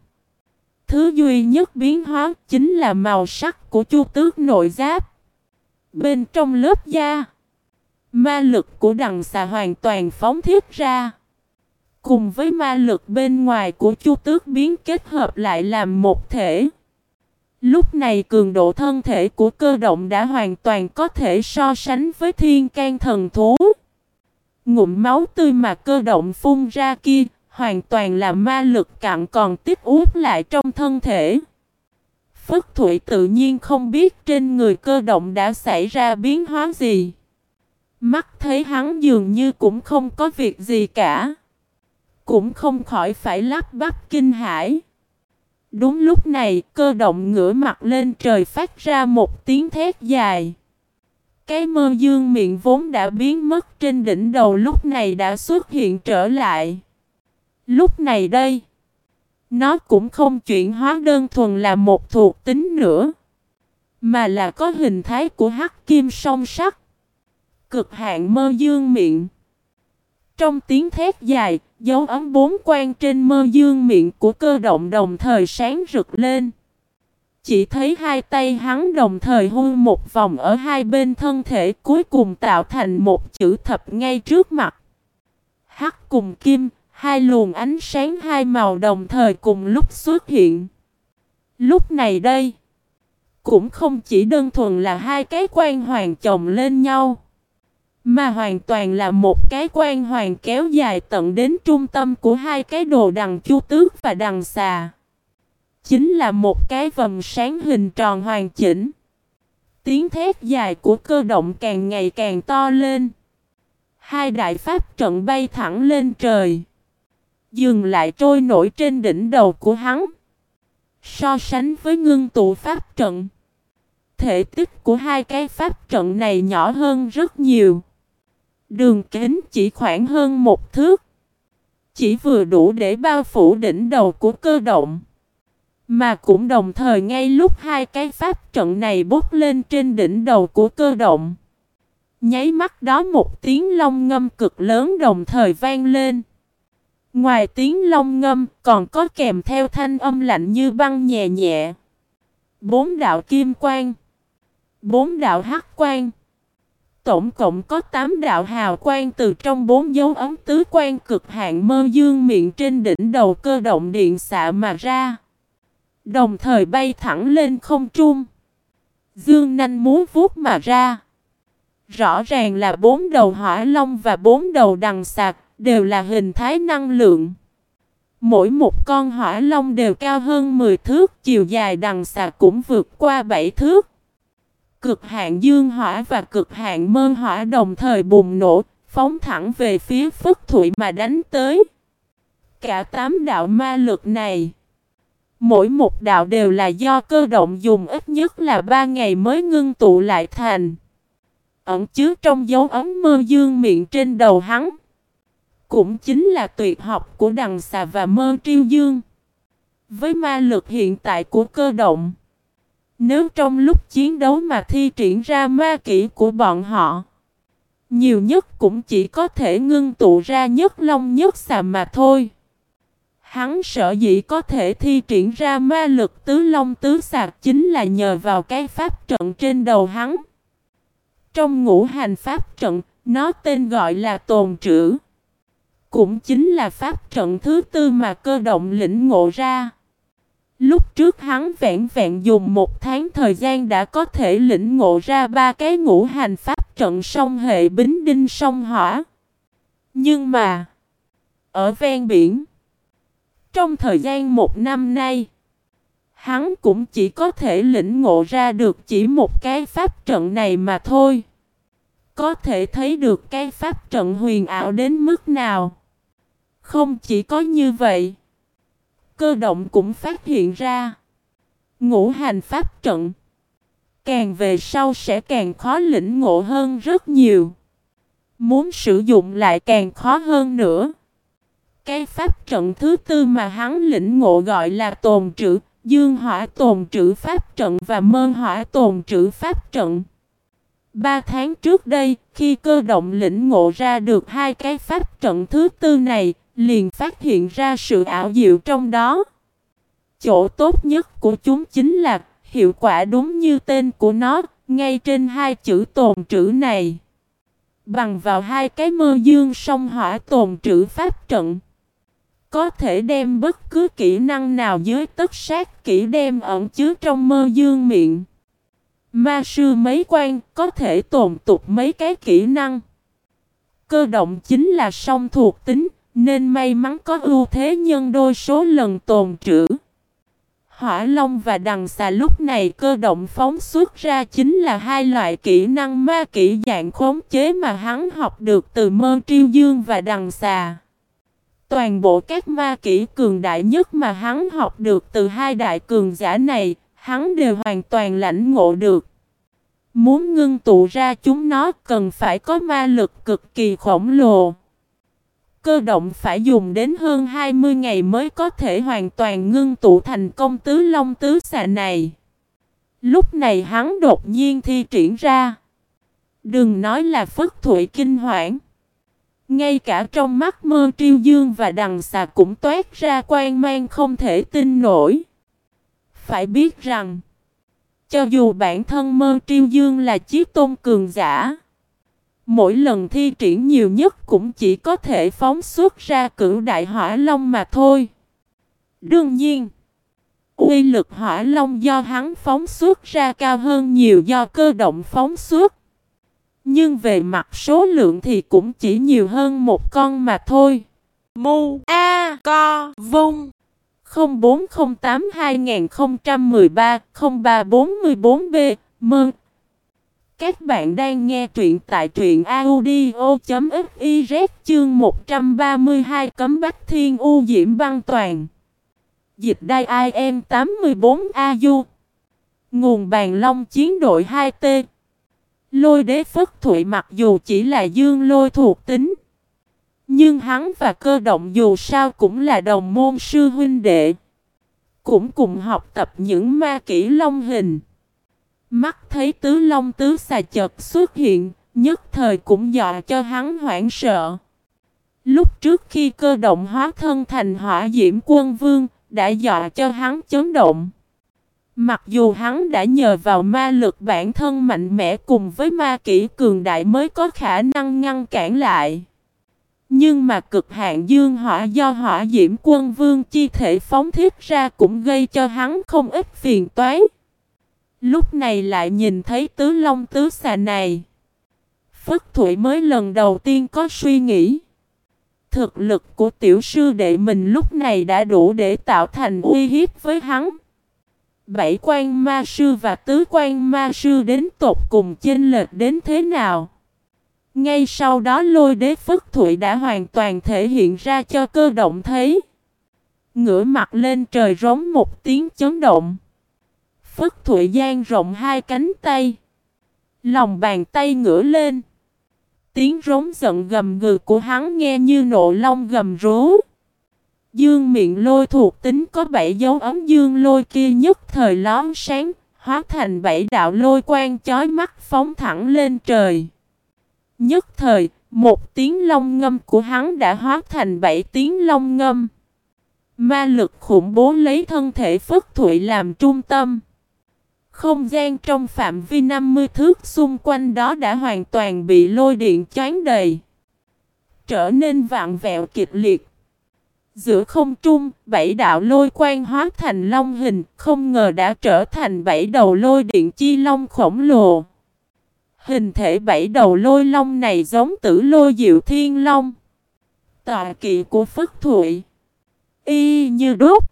Thứ duy nhất biến hóa chính là màu sắc của chu tước nội giáp. Bên trong lớp da, ma lực của đằng xà hoàn toàn phóng thiết ra. Cùng với ma lực bên ngoài của chu tước biến kết hợp lại làm một thể. Lúc này cường độ thân thể của cơ động đã hoàn toàn có thể so sánh với thiên can thần thú. Ngụm máu tươi mà cơ động phun ra kia, hoàn toàn là ma lực cạn còn tích út lại trong thân thể. Phất Thụy tự nhiên không biết trên người cơ động đã xảy ra biến hóa gì. Mắt thấy hắn dường như cũng không có việc gì cả. Cũng không khỏi phải lắp bắp kinh hãi. Đúng lúc này, cơ động ngửa mặt lên trời phát ra một tiếng thét dài. Cái mơ dương miệng vốn đã biến mất trên đỉnh đầu lúc này đã xuất hiện trở lại. Lúc này đây, nó cũng không chuyển hóa đơn thuần là một thuộc tính nữa, mà là có hình thái của hắc kim song sắc. Cực hạn mơ dương miệng. Trong tiếng thét dài, dấu ấm bốn quan trên mơ dương miệng của cơ động đồng thời sáng rực lên. Chỉ thấy hai tay hắn đồng thời hôi một vòng ở hai bên thân thể cuối cùng tạo thành một chữ thập ngay trước mặt. Hắc cùng kim, hai luồng ánh sáng hai màu đồng thời cùng lúc xuất hiện. Lúc này đây, cũng không chỉ đơn thuần là hai cái quan hoàng chồng lên nhau. Mà hoàn toàn là một cái quan hoàng kéo dài tận đến trung tâm của hai cái đồ đằng chu tước và đằng xà. Chính là một cái vầng sáng hình tròn hoàn chỉnh. Tiếng thét dài của cơ động càng ngày càng to lên. Hai đại pháp trận bay thẳng lên trời. Dừng lại trôi nổi trên đỉnh đầu của hắn. So sánh với ngưng tụ pháp trận. Thể tích của hai cái pháp trận này nhỏ hơn rất nhiều. Đường kính chỉ khoảng hơn một thước. Chỉ vừa đủ để bao phủ đỉnh đầu của cơ động. Mà cũng đồng thời ngay lúc hai cái pháp trận này bốc lên trên đỉnh đầu của cơ động. Nháy mắt đó một tiếng long ngâm cực lớn đồng thời vang lên. Ngoài tiếng long ngâm, còn có kèm theo thanh âm lạnh như băng nhẹ nhẹ. Bốn đạo kim quang. Bốn đạo hắc quang. Tổng cộng có 8 đạo hào quang từ trong bốn dấu ấm tứ quan cực hạn mơ dương miệng trên đỉnh đầu cơ động điện xạ mà ra. Đồng thời bay thẳng lên không trung. Dương nanh muốn vuốt mà ra. Rõ ràng là bốn đầu hỏa long và bốn đầu đằng sạc đều là hình thái năng lượng. Mỗi một con hỏa long đều cao hơn 10 thước, chiều dài đằng xà cũng vượt qua 7 thước. Cực hạn dương hỏa và cực hạn mơ hỏa đồng thời bùng nổ, phóng thẳng về phía Phất Thụy mà đánh tới. Cả tám đạo ma lực này, mỗi một đạo đều là do cơ động dùng ít nhất là ba ngày mới ngưng tụ lại thành. Ẩn chứa trong dấu ấm mơ dương miệng trên đầu hắn. Cũng chính là tuyệt học của đằng xà và mơ triêu dương. Với ma lực hiện tại của cơ động, nếu trong lúc chiến đấu mà thi triển ra ma kỹ của bọn họ, nhiều nhất cũng chỉ có thể ngưng tụ ra nhất long nhất xà mà thôi. Hắn sợ dĩ có thể thi triển ra ma lực tứ long tứ xà chính là nhờ vào cái pháp trận trên đầu hắn. Trong ngũ hành pháp trận, nó tên gọi là tồn trữ. Cũng chính là pháp trận thứ tư mà cơ động lĩnh ngộ ra. Lúc trước hắn vẹn vẹn dùng một tháng thời gian đã có thể lĩnh ngộ ra ba cái ngũ hành pháp trận song hệ bính đinh song hỏa. Nhưng mà, ở ven biển, trong thời gian một năm nay, hắn cũng chỉ có thể lĩnh ngộ ra được chỉ một cái pháp trận này mà thôi. Có thể thấy được cái pháp trận huyền ảo đến mức nào. Không chỉ có như vậy, cơ động cũng phát hiện ra ngũ hành pháp trận càng về sau sẽ càng khó lĩnh ngộ hơn rất nhiều. Muốn sử dụng lại càng khó hơn nữa. Cái pháp trận thứ tư mà hắn lĩnh ngộ gọi là tồn trữ, dương hỏa tồn trữ pháp trận và mơ hỏa tồn trữ pháp trận. Ba tháng trước đây, khi cơ động lĩnh ngộ ra được hai cái pháp trận thứ tư này, liền phát hiện ra sự ảo diệu trong đó. Chỗ tốt nhất của chúng chính là hiệu quả đúng như tên của nó, ngay trên hai chữ tồn trữ này. Bằng vào hai cái mơ dương song hỏa tồn trữ pháp trận. Có thể đem bất cứ kỹ năng nào dưới tất sát kỹ đem ẩn chứa trong mơ dương miệng. Ma sư mấy quan có thể tồn tục mấy cái kỹ năng. Cơ động chính là song thuộc tính, nên may mắn có ưu thế nhân đôi số lần tồn trữ. Hỏa Long và Đằng xà lúc này cơ động phóng xuất ra chính là hai loại kỹ năng ma kỹ dạng khống chế mà hắn học được từ mơ triêu dương và Đằng xà. Toàn bộ các ma kỹ cường đại nhất mà hắn học được từ hai đại cường giả này, hắn đều hoàn toàn lãnh ngộ được. Muốn ngưng tụ ra chúng nó cần phải có ma lực cực kỳ khổng lồ. Cơ động phải dùng đến hơn 20 ngày mới có thể hoàn toàn ngưng tụ thành công tứ long tứ xà này. Lúc này hắn đột nhiên thi triển ra. Đừng nói là phất thụy kinh hoảng. Ngay cả trong mắt mơ triêu dương và đằng xà cũng toát ra quan mang không thể tin nổi. Phải biết rằng, cho dù bản thân mơ triêu dương là chiếc tôn cường giả, Mỗi lần thi triển nhiều nhất cũng chỉ có thể phóng xuất ra cửu đại hỏa long mà thôi. Đương nhiên, uy lực hỏa long do hắn phóng xuất ra cao hơn nhiều do cơ động phóng xuất. Nhưng về mặt số lượng thì cũng chỉ nhiều hơn một con mà thôi. Mu A Co Vung 0408 2013 0344 B Mơn các bạn đang nghe truyện tại truyện audio.fiz chương 132 cấm bách thiên u diễm băng toàn. Dịch đai IM 84AU Nguồn bàn long chiến đội 2T Lôi đế phất thụy mặc dù chỉ là dương lôi thuộc tính, Nhưng hắn và cơ động dù sao cũng là đồng môn sư huynh đệ, Cũng cùng học tập những ma kỹ long hình. Mắt thấy tứ long tứ xà chợt xuất hiện, nhất thời cũng dọa cho hắn hoảng sợ. Lúc trước khi cơ động hóa thân thành hỏa diễm quân vương, đã dọa cho hắn chấn động. Mặc dù hắn đã nhờ vào ma lực bản thân mạnh mẽ cùng với ma kỹ cường đại mới có khả năng ngăn cản lại. Nhưng mà cực hạn dương hỏa do hỏa diễm quân vương chi thể phóng thiết ra cũng gây cho hắn không ít phiền toái. Lúc này lại nhìn thấy tứ long tứ xà này. Phất Thụy mới lần đầu tiên có suy nghĩ. Thực lực của tiểu sư đệ mình lúc này đã đủ để tạo thành uy hiếp với hắn. Bảy quan ma sư và tứ quan ma sư đến tột cùng chênh lệch đến thế nào? Ngay sau đó lôi đế phất thụy đã hoàn toàn thể hiện ra cho cơ động thấy. Ngửa mặt lên trời rống một tiếng chấn động. Phất thụy giang rộng hai cánh tay. Lòng bàn tay ngửa lên. Tiếng rống giận gầm gừ của hắn nghe như nộ long gầm rú. Dương miệng lôi thuộc tính có bảy dấu ấm dương lôi kia nhất thời lón sáng, hóa thành bảy đạo lôi quang chói mắt phóng thẳng lên trời. Nhất thời, một tiếng long ngâm của hắn đã hóa thành bảy tiếng long ngâm. Ma lực khủng bố lấy thân thể Phất Thụy làm trung tâm. Không gian trong phạm vi 50 thước xung quanh đó đã hoàn toàn bị lôi điện choán đầy. Trở nên vạn vẹo kịch liệt. Giữa không trung, bảy đạo lôi quan hóa thành long hình, không ngờ đã trở thành bảy đầu lôi điện chi long khổng lồ. Hình thể bảy đầu lôi long này giống tử lôi diệu thiên long. Tọa kỵ của Phất Thụy. Y như đốt.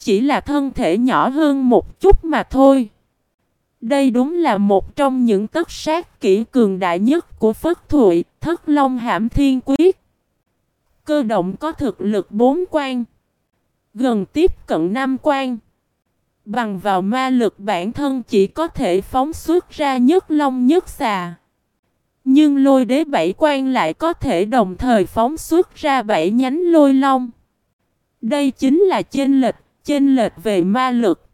Chỉ là thân thể nhỏ hơn một chút mà thôi. Đây đúng là một trong những tất sát kỹ cường đại nhất của Phất Thụy, Thất Long Hãm Thiên Quyết. Cơ động có thực lực bốn quan. Gần tiếp cận năm quan. Bằng vào ma lực bản thân chỉ có thể phóng xuất ra nhất long nhất xà. Nhưng lôi đế bảy quan lại có thể đồng thời phóng xuất ra bảy nhánh lôi long. Đây chính là chênh lệch, chênh lệch về ma lực.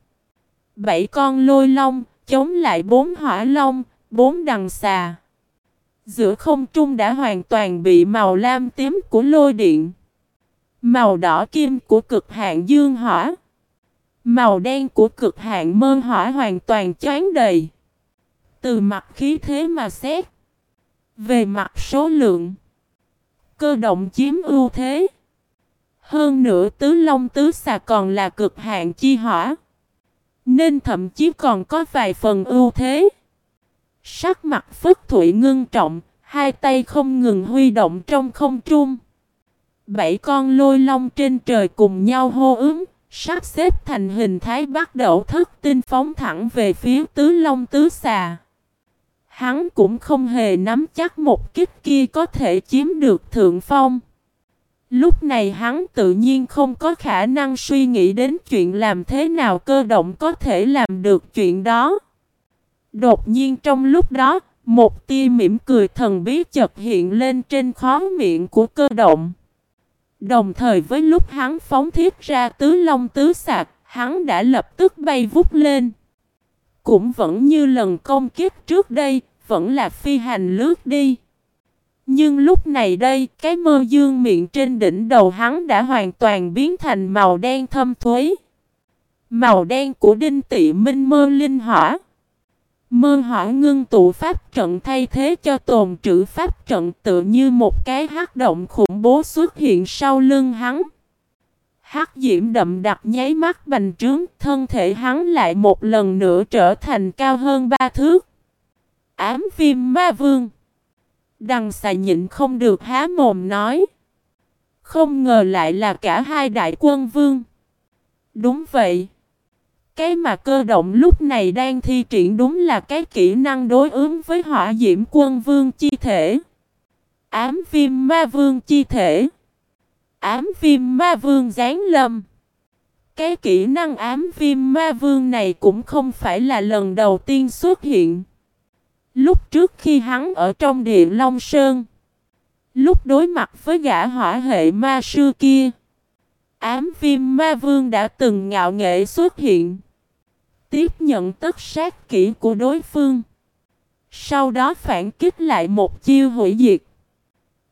Bảy con lôi long, chống lại bốn hỏa long, bốn đằng xà. Giữa không trung đã hoàn toàn bị màu lam tím của lôi điện. Màu đỏ kim của cực hạn dương hỏa. Màu đen của cực hạn mơ hỏa hoàn toàn choáng đầy. Từ mặt khí thế mà xét. Về mặt số lượng. Cơ động chiếm ưu thế. Hơn nữa tứ long tứ xà còn là cực hạn chi hỏa. Nên thậm chí còn có vài phần ưu thế. Sắc mặt Phất Thụy ngưng trọng, hai tay không ngừng huy động trong không trung. Bảy con lôi long trên trời cùng nhau hô ứng, sắp xếp thành hình thái bắt đầu thất tinh phóng thẳng về phía tứ long tứ xà. Hắn cũng không hề nắm chắc một kích kia có thể chiếm được thượng phong. Lúc này hắn tự nhiên không có khả năng suy nghĩ đến chuyện làm thế nào cơ động có thể làm được chuyện đó. Đột nhiên trong lúc đó, một tia mỉm cười thần bí chợt hiện lên trên khóe miệng của cơ động. Đồng thời với lúc hắn phóng thiết ra tứ long tứ sạc, hắn đã lập tức bay vút lên. Cũng vẫn như lần công kích trước đây, vẫn là phi hành lướt đi. Nhưng lúc này đây, cái mơ dương miệng trên đỉnh đầu hắn đã hoàn toàn biến thành màu đen thâm thuế. Màu đen của đinh tị minh mơ linh hỏa. Mơ hỏa ngưng tụ pháp trận thay thế cho tồn trữ pháp trận tự như một cái hắc động khủng bố xuất hiện sau lưng hắn. Hắc diễm đậm đặc nháy mắt bành trướng, thân thể hắn lại một lần nữa trở thành cao hơn ba thước. Ám viêm ma vương Đằng xà nhịn không được há mồm nói. Không ngờ lại là cả hai đại quân vương. Đúng vậy. Cái mà cơ động lúc này đang thi triển đúng là cái kỹ năng đối ứng với hỏa diễm quân vương chi thể. Ám viêm ma vương chi thể. Ám viêm ma vương giáng lâm. Cái kỹ năng ám viêm ma vương này cũng không phải là lần đầu tiên xuất hiện. Lúc trước khi hắn ở trong địa Long Sơn. Lúc đối mặt với gã hỏa hệ ma sư kia. Ám viêm ma vương đã từng ngạo nghệ xuất hiện. Tiếp nhận tất sát kỹ của đối phương. Sau đó phản kích lại một chiêu hủy diệt.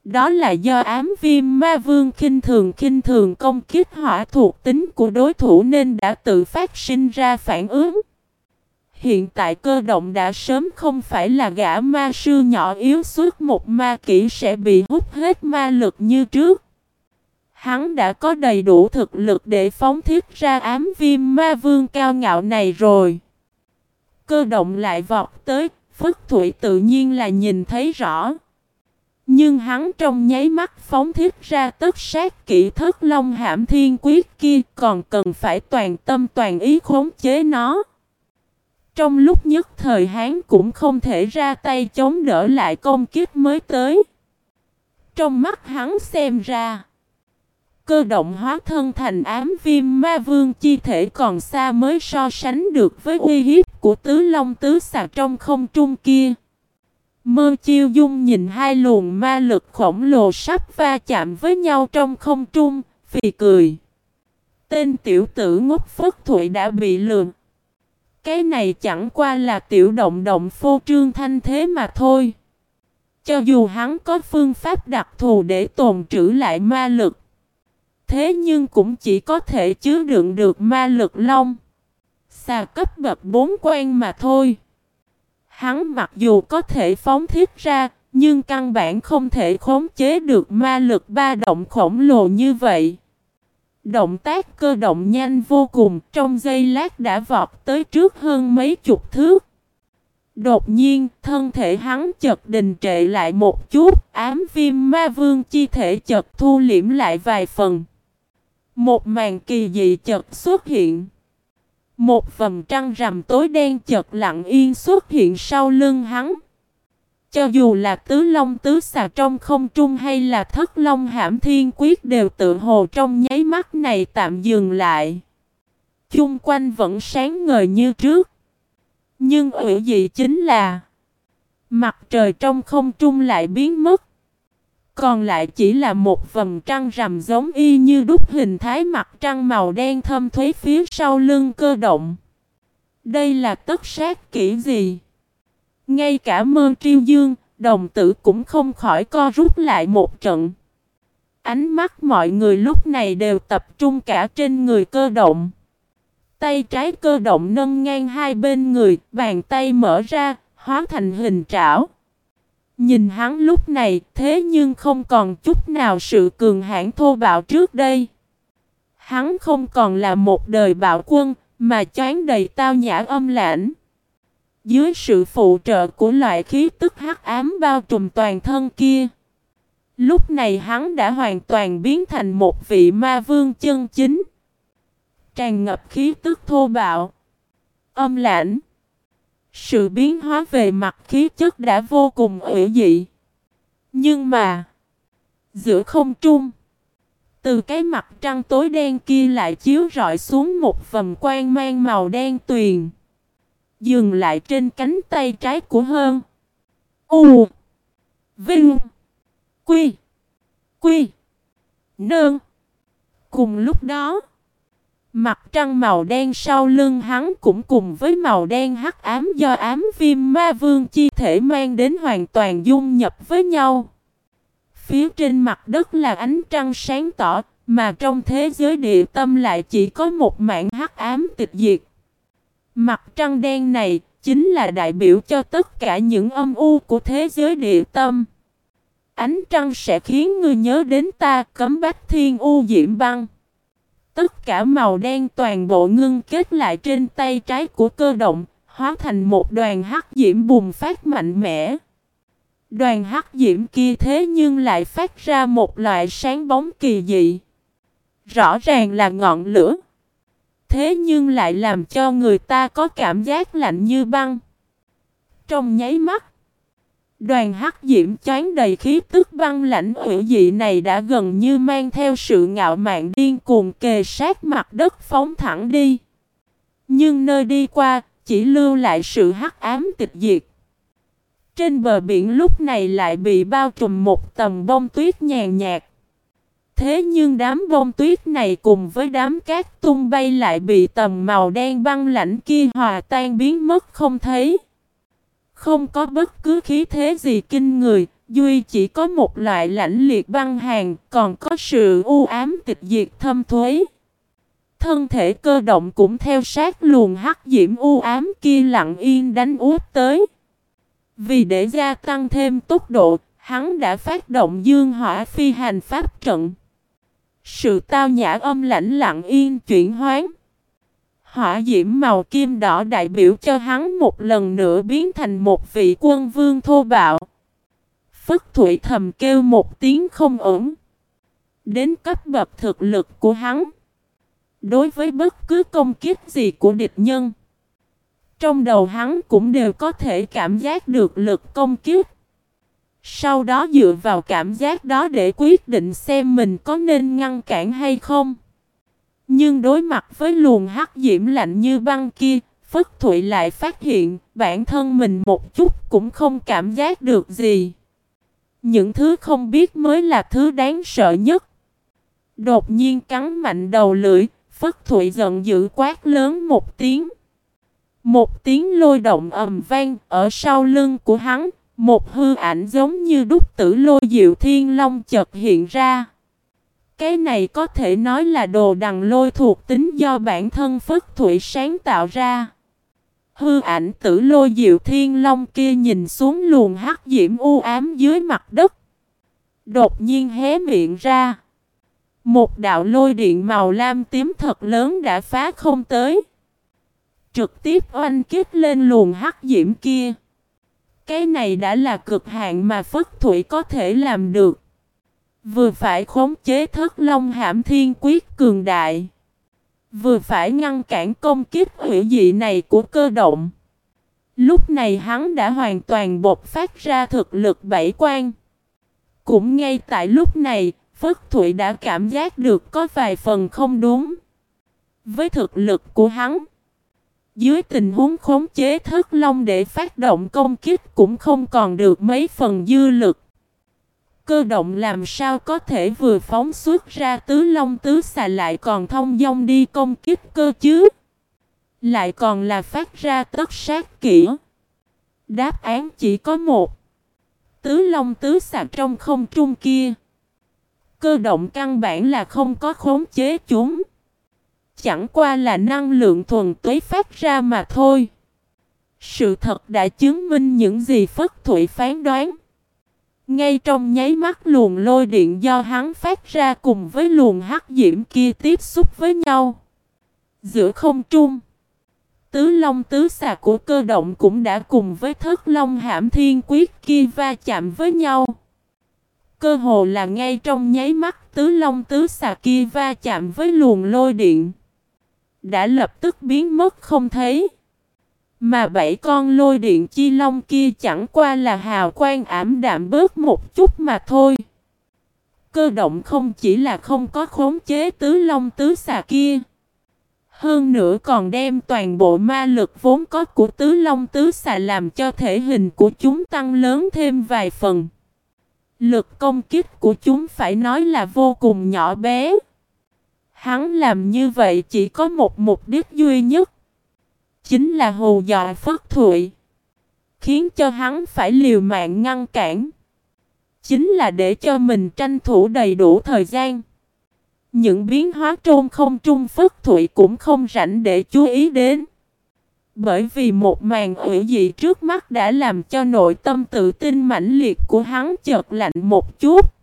Đó là do ám viêm ma vương khinh thường khinh thường công kích hỏa thuộc tính của đối thủ nên đã tự phát sinh ra phản ứng. Hiện tại cơ động đã sớm không phải là gã ma sư nhỏ yếu suốt một ma kỹ sẽ bị hút hết ma lực như trước. Hắn đã có đầy đủ thực lực để phóng thiết ra ám viêm ma vương cao ngạo này rồi. Cơ động lại vọt tới, Phất Thụy tự nhiên là nhìn thấy rõ. Nhưng hắn trong nháy mắt phóng thiết ra tất sát kỹ thất long hãm thiên quyết kia còn cần phải toàn tâm toàn ý khống chế nó. Trong lúc nhất thời Hán cũng không thể ra tay chống đỡ lại công kích mới tới. Trong mắt hắn xem ra, cơ động hóa thân thành ám viêm ma vương chi thể còn xa mới so sánh được với uy hiếp của tứ long tứ xà trong không trung kia. Mơ chiêu dung nhìn hai luồng ma lực khổng lồ sắp va chạm với nhau trong không trung, phì cười. Tên tiểu tử ngốc phất thụy đã bị lường. Cái này chẳng qua là tiểu động động phô trương thanh thế mà thôi. Cho dù hắn có phương pháp đặc thù để tồn trữ lại ma lực. Thế nhưng cũng chỉ có thể chứa đựng được ma lực long. Xà cấp bậc bốn quan mà thôi. Hắn mặc dù có thể phóng thiết ra, nhưng căn bản không thể khống chế được ma lực ba động khổng lồ như vậy. Động tác cơ động nhanh vô cùng, trong giây lát đã vọt tới trước hơn mấy chục thước. Đột nhiên, thân thể hắn chợt đình trệ lại một chút, ám viêm ma vương chi thể chợt thu liễm lại vài phần. Một màn kỳ dị chợt xuất hiện. Một vầng trăng rằm tối đen chợt lặng yên xuất hiện sau lưng hắn. Cho dù là tứ long, tứ xà trong không trung hay là thất long, hãm thiên quyết đều tự hồ trong nháy mắt này tạm dừng lại. Chung quanh vẫn sáng ngời như trước. Nhưng ủy dị chính là, Mặt trời trong không trung lại biến mất. Còn lại chỉ là một vầng trăng rằm giống y như đúc hình thái mặt trăng màu đen thâm thuế phía sau lưng cơ động. Đây là tất sát kỹ gì? Ngay cả mơ triêu dương, đồng tử cũng không khỏi co rút lại một trận. Ánh mắt mọi người lúc này đều tập trung cả trên người cơ động. Tay trái cơ động nâng ngang hai bên người, bàn tay mở ra, hóa thành hình trảo. Nhìn hắn lúc này, thế nhưng không còn chút nào sự cường hãn thô bạo trước đây. Hắn không còn là một đời bạo quân, mà choán đầy tao nhã âm lãnh. Dưới sự phụ trợ của loại khí tức hắc ám bao trùm toàn thân kia. Lúc này hắn đã hoàn toàn biến thành một vị ma vương chân chính. Tràn ngập khí tức thô bạo. Âm lãnh. Sự biến hóa về mặt khí chất đã vô cùng ủy dị. Nhưng mà, giữa không trung, từ cái mặt trăng tối đen kia lại chiếu rọi xuống một vầng quang mang màu đen tuyền. Dừng lại trên cánh tay trái của hơn. U. Vinh. Quy. Quy. Nương. Cùng lúc đó, Mặt trăng màu đen sau lưng hắn cũng cùng với màu đen hắc ám do ám viêm ma vương chi thể mang đến hoàn toàn dung nhập với nhau. Phía trên mặt đất là ánh trăng sáng tỏ, mà trong thế giới địa tâm lại chỉ có một mảng hắc ám tịch diệt. Mặt trăng đen này chính là đại biểu cho tất cả những âm u của thế giới địa tâm. Ánh trăng sẽ khiến ngươi nhớ đến ta cấm bách thiên u diễm băng. Tất cả màu đen toàn bộ ngưng kết lại trên tay trái của cơ động, hóa thành một đoàn hắc diễm bùng phát mạnh mẽ. Đoàn hắc diễm kia thế nhưng lại phát ra một loại sáng bóng kỳ dị. Rõ ràng là ngọn lửa. Thế nhưng lại làm cho người ta có cảm giác lạnh như băng. Trong nháy mắt, Đoàn hắc diễm choán đầy khí tức băng lãnh hữu dị này đã gần như mang theo sự ngạo mạn điên cuồng kề sát mặt đất phóng thẳng đi. Nhưng nơi đi qua, chỉ lưu lại sự hắc ám tịch diệt. Trên bờ biển lúc này lại bị bao trùm một tầng bông tuyết nhàn nhạt. Thế nhưng đám bông tuyết này cùng với đám cát tung bay lại bị tầm màu đen băng lãnh kia hòa tan biến mất không thấy. Không có bất cứ khí thế gì kinh người, Duy chỉ có một loại lãnh liệt băng hàng, còn có sự u ám tịch diệt thâm thuế. Thân thể cơ động cũng theo sát luồng hắc diễm u ám kia lặng yên đánh úp tới. Vì để gia tăng thêm tốc độ, hắn đã phát động dương hỏa phi hành pháp trận. Sự tao nhã âm lãnh lặng yên chuyển hoán. Hỏa diễm màu kim đỏ đại biểu cho hắn một lần nữa biến thành một vị quân vương thô bạo. Phất Thụy thầm kêu một tiếng không ổn. Đến cấp bậc thực lực của hắn. Đối với bất cứ công kiếp gì của địch nhân. trong đầu hắn cũng đều có thể cảm giác được lực công kiếp. Sau đó dựa vào cảm giác đó để quyết định xem mình có nên ngăn cản hay không. Nhưng đối mặt với luồng hắc diễm lạnh như băng kia, Phất Thụy lại phát hiện bản thân mình một chút cũng không cảm giác được gì. Những thứ không biết mới là thứ đáng sợ nhất. Đột nhiên cắn mạnh đầu lưỡi, Phất Thụy giận dữ quát lớn một tiếng. Một tiếng lôi động ầm vang ở sau lưng của hắn, một hư ảnh giống như đúc tử lôi diệu thiên long chợt hiện ra. Cái này có thể nói là đồ đằng lôi thuộc tính do bản thân Phất thủy sáng tạo ra. Hư ảnh tử lôi diệu thiên long kia nhìn xuống luồng hắc diễm u ám dưới mặt đất. Đột nhiên hé miệng ra. Một đạo lôi điện màu lam tím thật lớn đã phá không tới. Trực tiếp oanh kích lên luồng hắc diễm kia. Cái này đã là cực hạn mà Phất Thủy có thể làm được. Vừa phải khống chế thất long hãm thiên quyết cường đại. Vừa phải ngăn cản công kiếp hủy dị này của cơ động. Lúc này hắn đã hoàn toàn bộc phát ra thực lực bảy quan. Cũng ngay tại lúc này, Phất Thụy đã cảm giác được có vài phần không đúng. Với thực lực của hắn, dưới tình huống khống chế thất long để phát động công kích cũng không còn được mấy phần dư lực. Cơ động làm sao có thể vừa phóng xuất ra tứ long tứ xà lại còn thông dong đi công kích cơ chứ? Lại còn là phát ra tất sát kỹ. Đáp án chỉ có một. Tứ long tứ xà trong không trung kia. Cơ động căn bản là không có khống chế chúng. Chẳng qua là năng lượng thuần túy phát ra mà thôi. Sự thật đã chứng minh những gì Phất Thụy phán đoán. Ngay trong nháy mắt luồng lôi điện do hắn phát ra cùng với luồng hắc diễm kia tiếp xúc với nhau. Giữa không trung, tứ long tứ xà của cơ động cũng đã cùng với thất long hãm thiên quyết kia va chạm với nhau. Cơ hồ là ngay trong nháy mắt tứ long tứ xà kia va chạm với luồng lôi điện. Đã lập tức biến mất không thấy. Mà bảy con lôi điện chi long kia chẳng qua là hào quang ảm đạm bớt một chút mà thôi. Cơ động không chỉ là không có khống chế tứ long tứ xà kia. Hơn nữa còn đem toàn bộ ma lực vốn có của tứ long tứ xà làm cho thể hình của chúng tăng lớn thêm vài phần. Lực công kích của chúng phải nói là vô cùng nhỏ bé. Hắn làm như vậy chỉ có một mục đích duy nhất. Chính là hù dọa Phất Thụy. Khiến cho hắn phải liều mạng ngăn cản. Chính là để cho mình tranh thủ đầy đủ thời gian. Những biến hóa trôn không trung Phất Thụy cũng không rảnh để chú ý đến. Bởi vì một màn ủy dị trước mắt đã làm cho nội tâm tự tin mãnh liệt của hắn chợt lạnh một chút.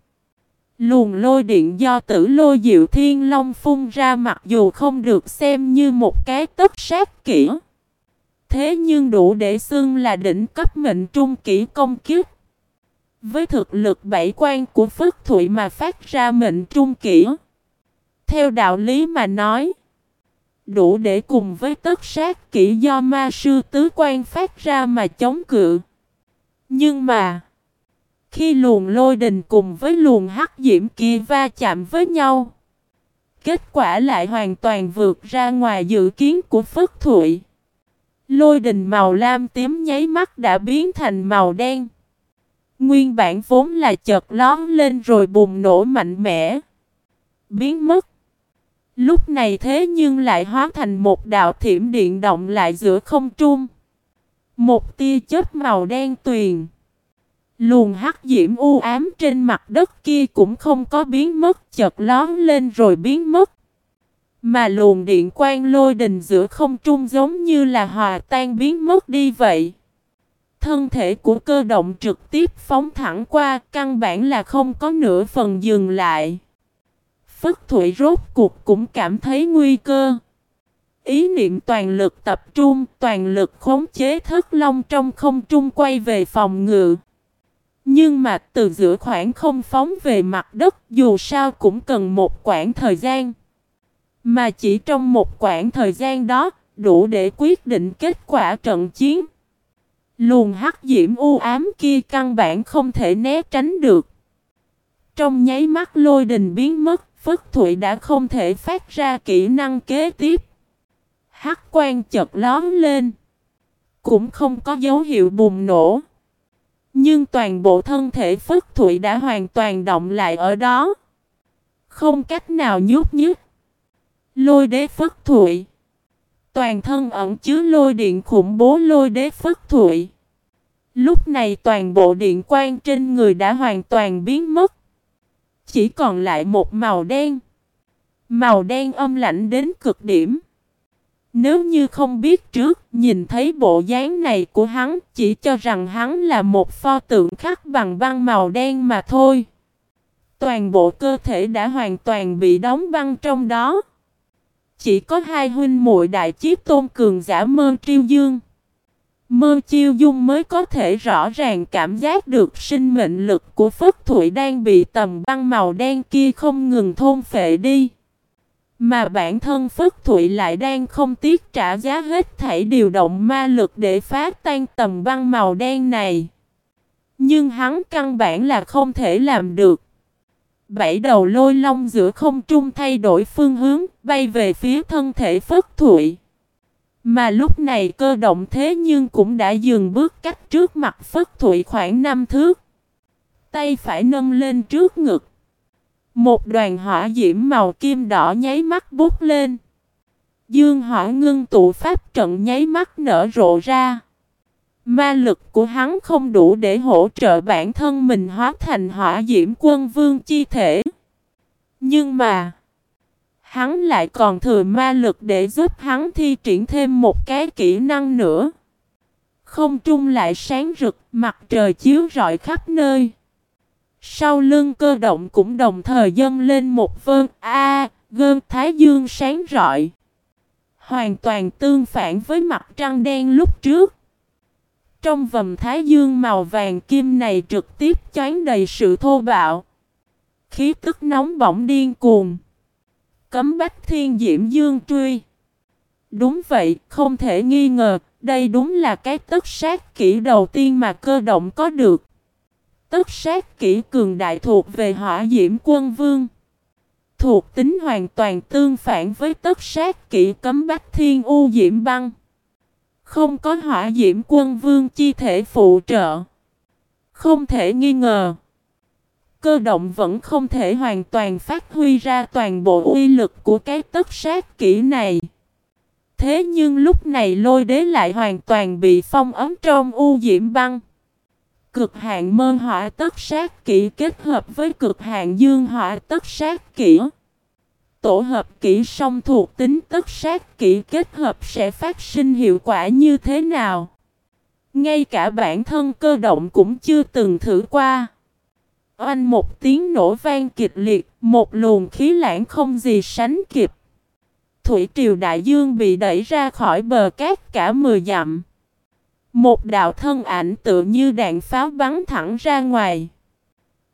Luồng lôi điện do tử lôi diệu thiên long phun ra mặc dù không được xem như một cái tất sát kỹ. Thế nhưng đủ để xưng là đỉnh cấp mệnh trung kỹ công kiếp. Với thực lực bảy quan của Phất Thụy mà phát ra mệnh trung kỹ. Theo đạo lý mà nói đủ để cùng với tất sát kỹ do ma sư tứ quan phát ra mà chống cự. Nhưng mà, khi luồng lôi đình cùng với luồng hắc diễm kia va chạm với nhau, kết quả lại hoàn toàn vượt ra ngoài dự kiến của Phất Thụy. Lôi đình màu lam tím nháy mắt đã biến thành màu đen. Nguyên bản vốn là chợt lón lên rồi bùng nổ mạnh mẽ. Biến mất. Lúc này thế nhưng lại hóa thành một đạo thiểm điện động lại giữa không trung. Một tia chớp màu đen tuyền. Luồng hắc diễm u ám trên mặt đất kia cũng không có biến mất chợt lón lên rồi biến mất. Mà luồng điện quang lôi đình giữa không trung giống như là hòa tan biến mất đi vậy. Thân thể của cơ động trực tiếp phóng thẳng qua căn bản là không có nửa phần dừng lại. Phất Thụy rốt cuộc cũng cảm thấy nguy cơ. Ý niệm toàn lực tập trung, toàn lực khống chế thất long trong không trung quay về phòng ngự. Nhưng mà từ giữa khoảng không phóng về mặt đất dù sao cũng cần một quãng thời gian. Mà chỉ trong một quãng thời gian đó, đủ để quyết định kết quả trận chiến. Luồng hắc diễm u ám kia căn bản không thể né tránh được. Trong nháy mắt lôi đình biến mất, Phất Thụy đã không thể phát ra kỹ năng kế tiếp. Hắc quan chật lóm lên. Cũng không có dấu hiệu bùng nổ. Nhưng toàn bộ thân thể Phất Thụy đã hoàn toàn động lại ở đó. Không cách nào nhúc nhích. Lôi đế Phất Thụy. Toàn thân ẩn chứa lôi điện khủng bố lôi đế Phất Thụy. Lúc này toàn bộ điện quang trên người đã hoàn toàn biến mất. Chỉ còn lại một màu đen. Màu đen âm lạnh đến cực điểm. Nếu như không biết trước, nhìn thấy bộ dáng này của hắn, chỉ cho rằng hắn là một pho tượng khắc bằng băng màu đen mà thôi. Toàn bộ cơ thể đã hoàn toàn bị đóng băng trong đó. Chỉ có hai huynh muội đại chiếc tôn cường giả mơ triêu dương. Mơ chiêu dung mới có thể rõ ràng cảm giác được sinh mệnh lực của Phất Thụy đang bị tầm băng màu đen kia không ngừng thôn phệ đi. Mà bản thân Phất Thụy lại đang không tiếc trả giá hết thảy điều động ma lực để phá tan tầm băng màu đen này. Nhưng hắn căn bản là không thể làm được. Bảy đầu lôi long giữa không trung thay đổi phương hướng, bay về phía thân thể Phất Thụy. Mà lúc này cơ động thế nhưng cũng đã dừng bước cách trước mặt Phất Thụy khoảng năm thước. Tay phải nâng lên trước ngực. Một đoàn hỏa diễm màu kim đỏ nháy mắt bút lên. Dương hỏa ngưng tụ pháp trận nháy mắt nở rộ ra. Ma lực của hắn không đủ để hỗ trợ bản thân mình hóa thành hỏa diễm quân vương chi thể. Nhưng mà, hắn lại còn thừa ma lực để giúp hắn thi triển thêm một cái kỹ năng nữa. Không trung lại sáng rực, mặt trời chiếu rọi khắp nơi. Sau lưng cơ động cũng đồng thời dâng lên một vơn A, gơn thái dương sáng rọi. Hoàn toàn tương phản với mặt trăng đen lúc trước. Trong vầm thái dương màu vàng kim này trực tiếp choán đầy sự thô bạo. Khí tức nóng bỏng điên cuồng. Cấm bách thiên diễm dương truy. Đúng vậy, không thể nghi ngờ, đây đúng là cái tất sát kỹ đầu tiên mà cơ động có được. Tất sát kỹ cường đại thuộc về hỏa diễm quân vương. Thuộc tính hoàn toàn tương phản với tất sát kỹ cấm bách thiên u diễm băng. Không có hỏa diễm quân vương chi thể phụ trợ. Không thể nghi ngờ. Cơ động vẫn không thể hoàn toàn phát huy ra toàn bộ uy lực của cái tất sát kỹ này. Thế nhưng lúc này lôi đế lại hoàn toàn bị phong ấm trong u diễm băng. Cực hạn mơ hỏa tất sát kỹ kết hợp với cực hạn dương hỏa tất sát kỹ. Tổ hợp kỹ song thuộc tính tất sát kỹ kết hợp sẽ phát sinh hiệu quả như thế nào? Ngay cả bản thân cơ động cũng chưa từng thử qua. Oanh một tiếng nổ vang kịch liệt, một luồng khí lãng không gì sánh kịp. Thủy triều đại dương bị đẩy ra khỏi bờ cát cả mười dặm. Một đạo thân ảnh tự như đạn pháo bắn thẳng ra ngoài.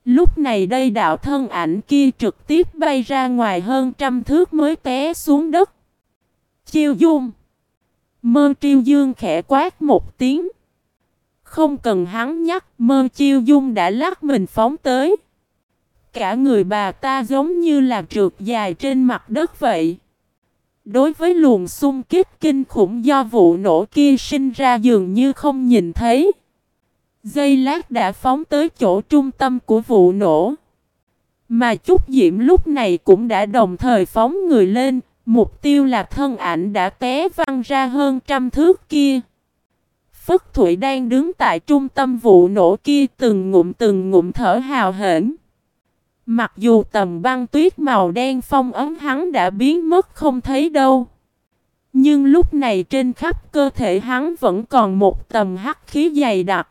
Lúc này đây đạo thân ảnh kia trực tiếp bay ra ngoài hơn trăm thước mới té xuống đất. Chiêu dung. Mơ triêu dương khẽ quát một tiếng. Không cần hắn nhắc, mơ chiêu dung đã lắc mình phóng tới. Cả người bà ta giống như là trượt dài trên mặt đất vậy. Đối với luồng xung kích kinh khủng do vụ nổ kia sinh ra dường như không nhìn thấy. Dây lát đã phóng tới chỗ trung tâm của vụ nổ. Mà Trúc Diễm lúc này cũng đã đồng thời phóng người lên, mục tiêu là thân ảnh đã té văng ra hơn trăm thước kia. Phất Thụy đang đứng tại trung tâm vụ nổ kia từng ngụm từng ngụm thở hào hển. Mặc dù tầm băng tuyết màu đen phong ấm hắn đã biến mất không thấy đâu. Nhưng lúc này trên khắp cơ thể hắn vẫn còn một tầm hắc khí dày đặc.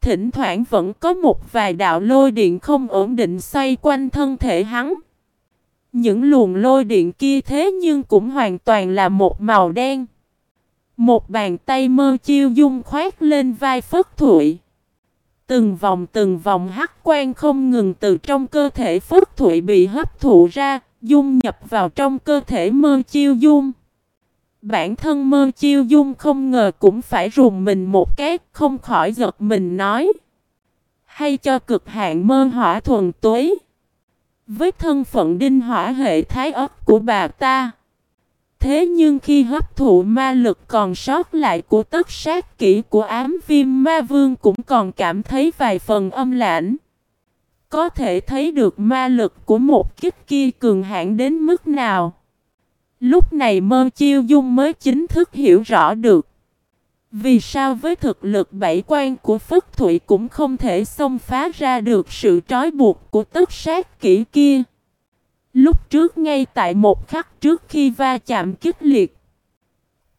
Thỉnh thoảng vẫn có một vài đạo lôi điện không ổn định xoay quanh thân thể hắn. Những luồng lôi điện kia thế nhưng cũng hoàn toàn là một màu đen. Một bàn tay mơ chiêu dung khoét lên vai Phất Thụy. Từng vòng từng vòng hắc quan không ngừng từ trong cơ thể Phất Thụy bị hấp thụ ra, dung nhập vào trong cơ thể mơ chiêu dung. Bản thân mơ chiêu dung không ngờ cũng phải rùng mình một cái, không khỏi giật mình nói. Hay cho cực hạn mơ hỏa thuần túy. Với thân phận đinh hỏa hệ thái ấp của bà ta. Thế nhưng khi hấp thụ ma lực còn sót lại của tất sát kỹ của ám viêm ma vương cũng còn cảm thấy vài phần âm lãnh. Có thể thấy được ma lực của một kích kia cường hãn đến mức nào. Lúc này mơ chiêu dung mới chính thức hiểu rõ được. Vì sao với thực lực bảy quan của Phất Thụy cũng không thể xông phá ra được sự trói buộc của tất sát kỹ kia. Lúc trước ngay tại một khắc trước khi va chạm kích liệt.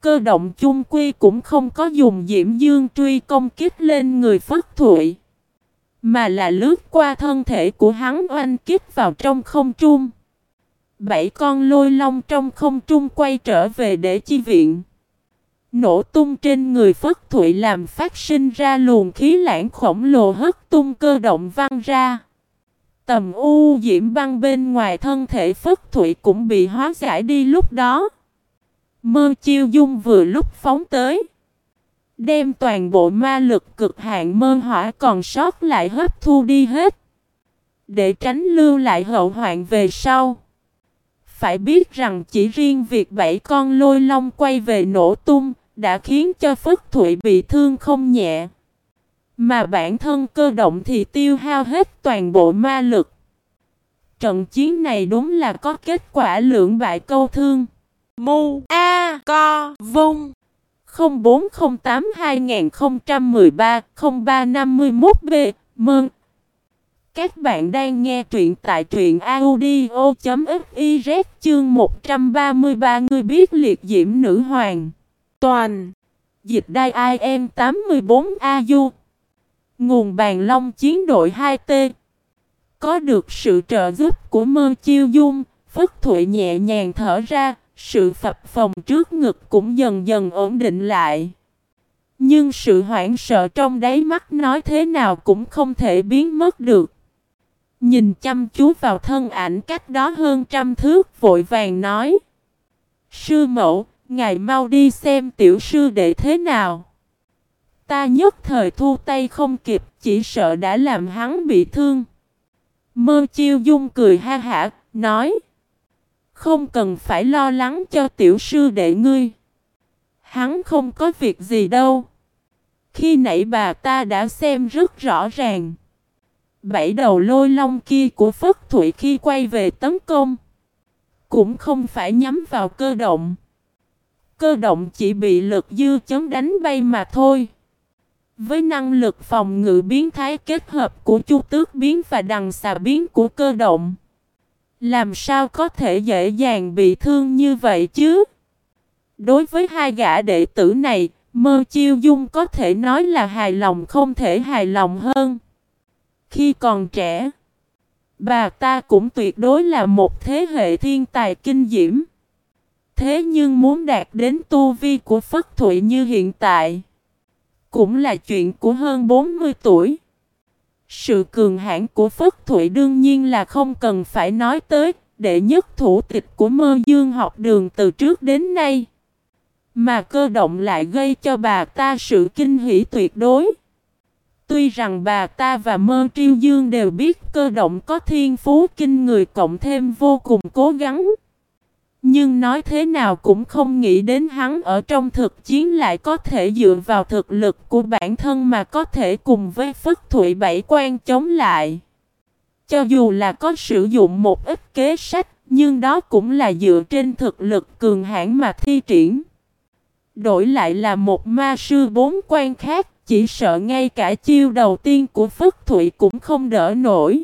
Cơ động chung quy cũng không có dùng diễm dương truy công kích lên người Phất Thụy. Mà là lướt qua thân thể của hắn oanh kích vào trong không trung. Bảy con lôi long trong không trung quay trở về để chi viện. Nổ tung trên người Phất Thụy làm phát sinh ra luồng khí lãng khổng lồ hất tung cơ động văng ra. Tầm u diễm băng bên ngoài thân thể Phất thủy cũng bị hóa giải đi lúc đó. Mơ chiêu dung vừa lúc phóng tới. Đem toàn bộ ma lực cực hạn mơ hỏa còn sót lại hấp thu đi hết. Để tránh lưu lại hậu hoạn về sau. Phải biết rằng chỉ riêng việc bảy con lôi long quay về nổ tung đã khiến cho Phất Thụy bị thương không nhẹ. Mà bản thân cơ động thì tiêu hao hết toàn bộ ma lực. Trận chiến này đúng là có kết quả lượng bại câu thương. Mu A Co Vung 0408 2013 0351 B Mừng! Các bạn đang nghe truyện tại truyện audio.fiz chương 133 Người biết liệt diễm nữ hoàng. Toàn Dịch đai IM 84AU Nguồn bàn long chiến đội 2T Có được sự trợ giúp của mơ chiêu dung, Phất Thụy nhẹ nhàng thở ra, sự phập phồng trước ngực cũng dần dần ổn định lại. Nhưng sự hoảng sợ trong đáy mắt nói thế nào cũng không thể biến mất được. Nhìn chăm chú vào thân ảnh cách đó hơn trăm thước vội vàng nói. Sư mẫu, ngài mau đi xem tiểu sư đệ thế nào. Ta nhất thời thu tay không kịp, chỉ sợ đã làm hắn bị thương. Mơ chiêu dung cười ha hả, nói. Không cần phải lo lắng cho tiểu sư đệ ngươi. Hắn không có việc gì đâu. Khi nãy bà ta đã xem rất rõ ràng. Bảy đầu lôi long kia của Phất Thụy khi quay về tấn công. Cũng không phải nhắm vào cơ động. Cơ động chỉ bị lực dư chấn đánh bay mà thôi. Với năng lực phòng ngự biến thái kết hợp của chu tước biến và đằng xà biến của cơ động. Làm sao có thể dễ dàng bị thương như vậy chứ? Đối với hai gã đệ tử này, Mơ Chiêu Dung có thể nói là hài lòng không thể hài lòng hơn. Khi còn trẻ, bà ta cũng tuyệt đối là một thế hệ thiên tài kinh diễm. Thế nhưng muốn đạt đến tu vi của Phất Thụy như hiện tại, cũng là chuyện của hơn 40 tuổi. Sự cường hãn của Phất Thụy đương nhiên là không cần phải nói tới, đệ nhất thủ tịch của mơ dương học đường từ trước đến nay. Mà cơ động lại gây cho bà ta sự kinh hỷ tuyệt đối. Tuy rằng bà ta và mơ triêu dương đều biết cơ động có thiên phú kinh người cộng thêm vô cùng cố gắng. Nhưng nói thế nào cũng không nghĩ đến hắn ở trong thực chiến lại có thể dựa vào thực lực của bản thân mà có thể cùng với Phất Thụy Bảy quan chống lại. Cho dù là có sử dụng một ít kế sách, nhưng đó cũng là dựa trên thực lực cường hãn mà thi triển. Đổi lại là một ma sư bốn quan khác, chỉ sợ ngay cả chiêu đầu tiên của Phất Thụy cũng không đỡ nổi.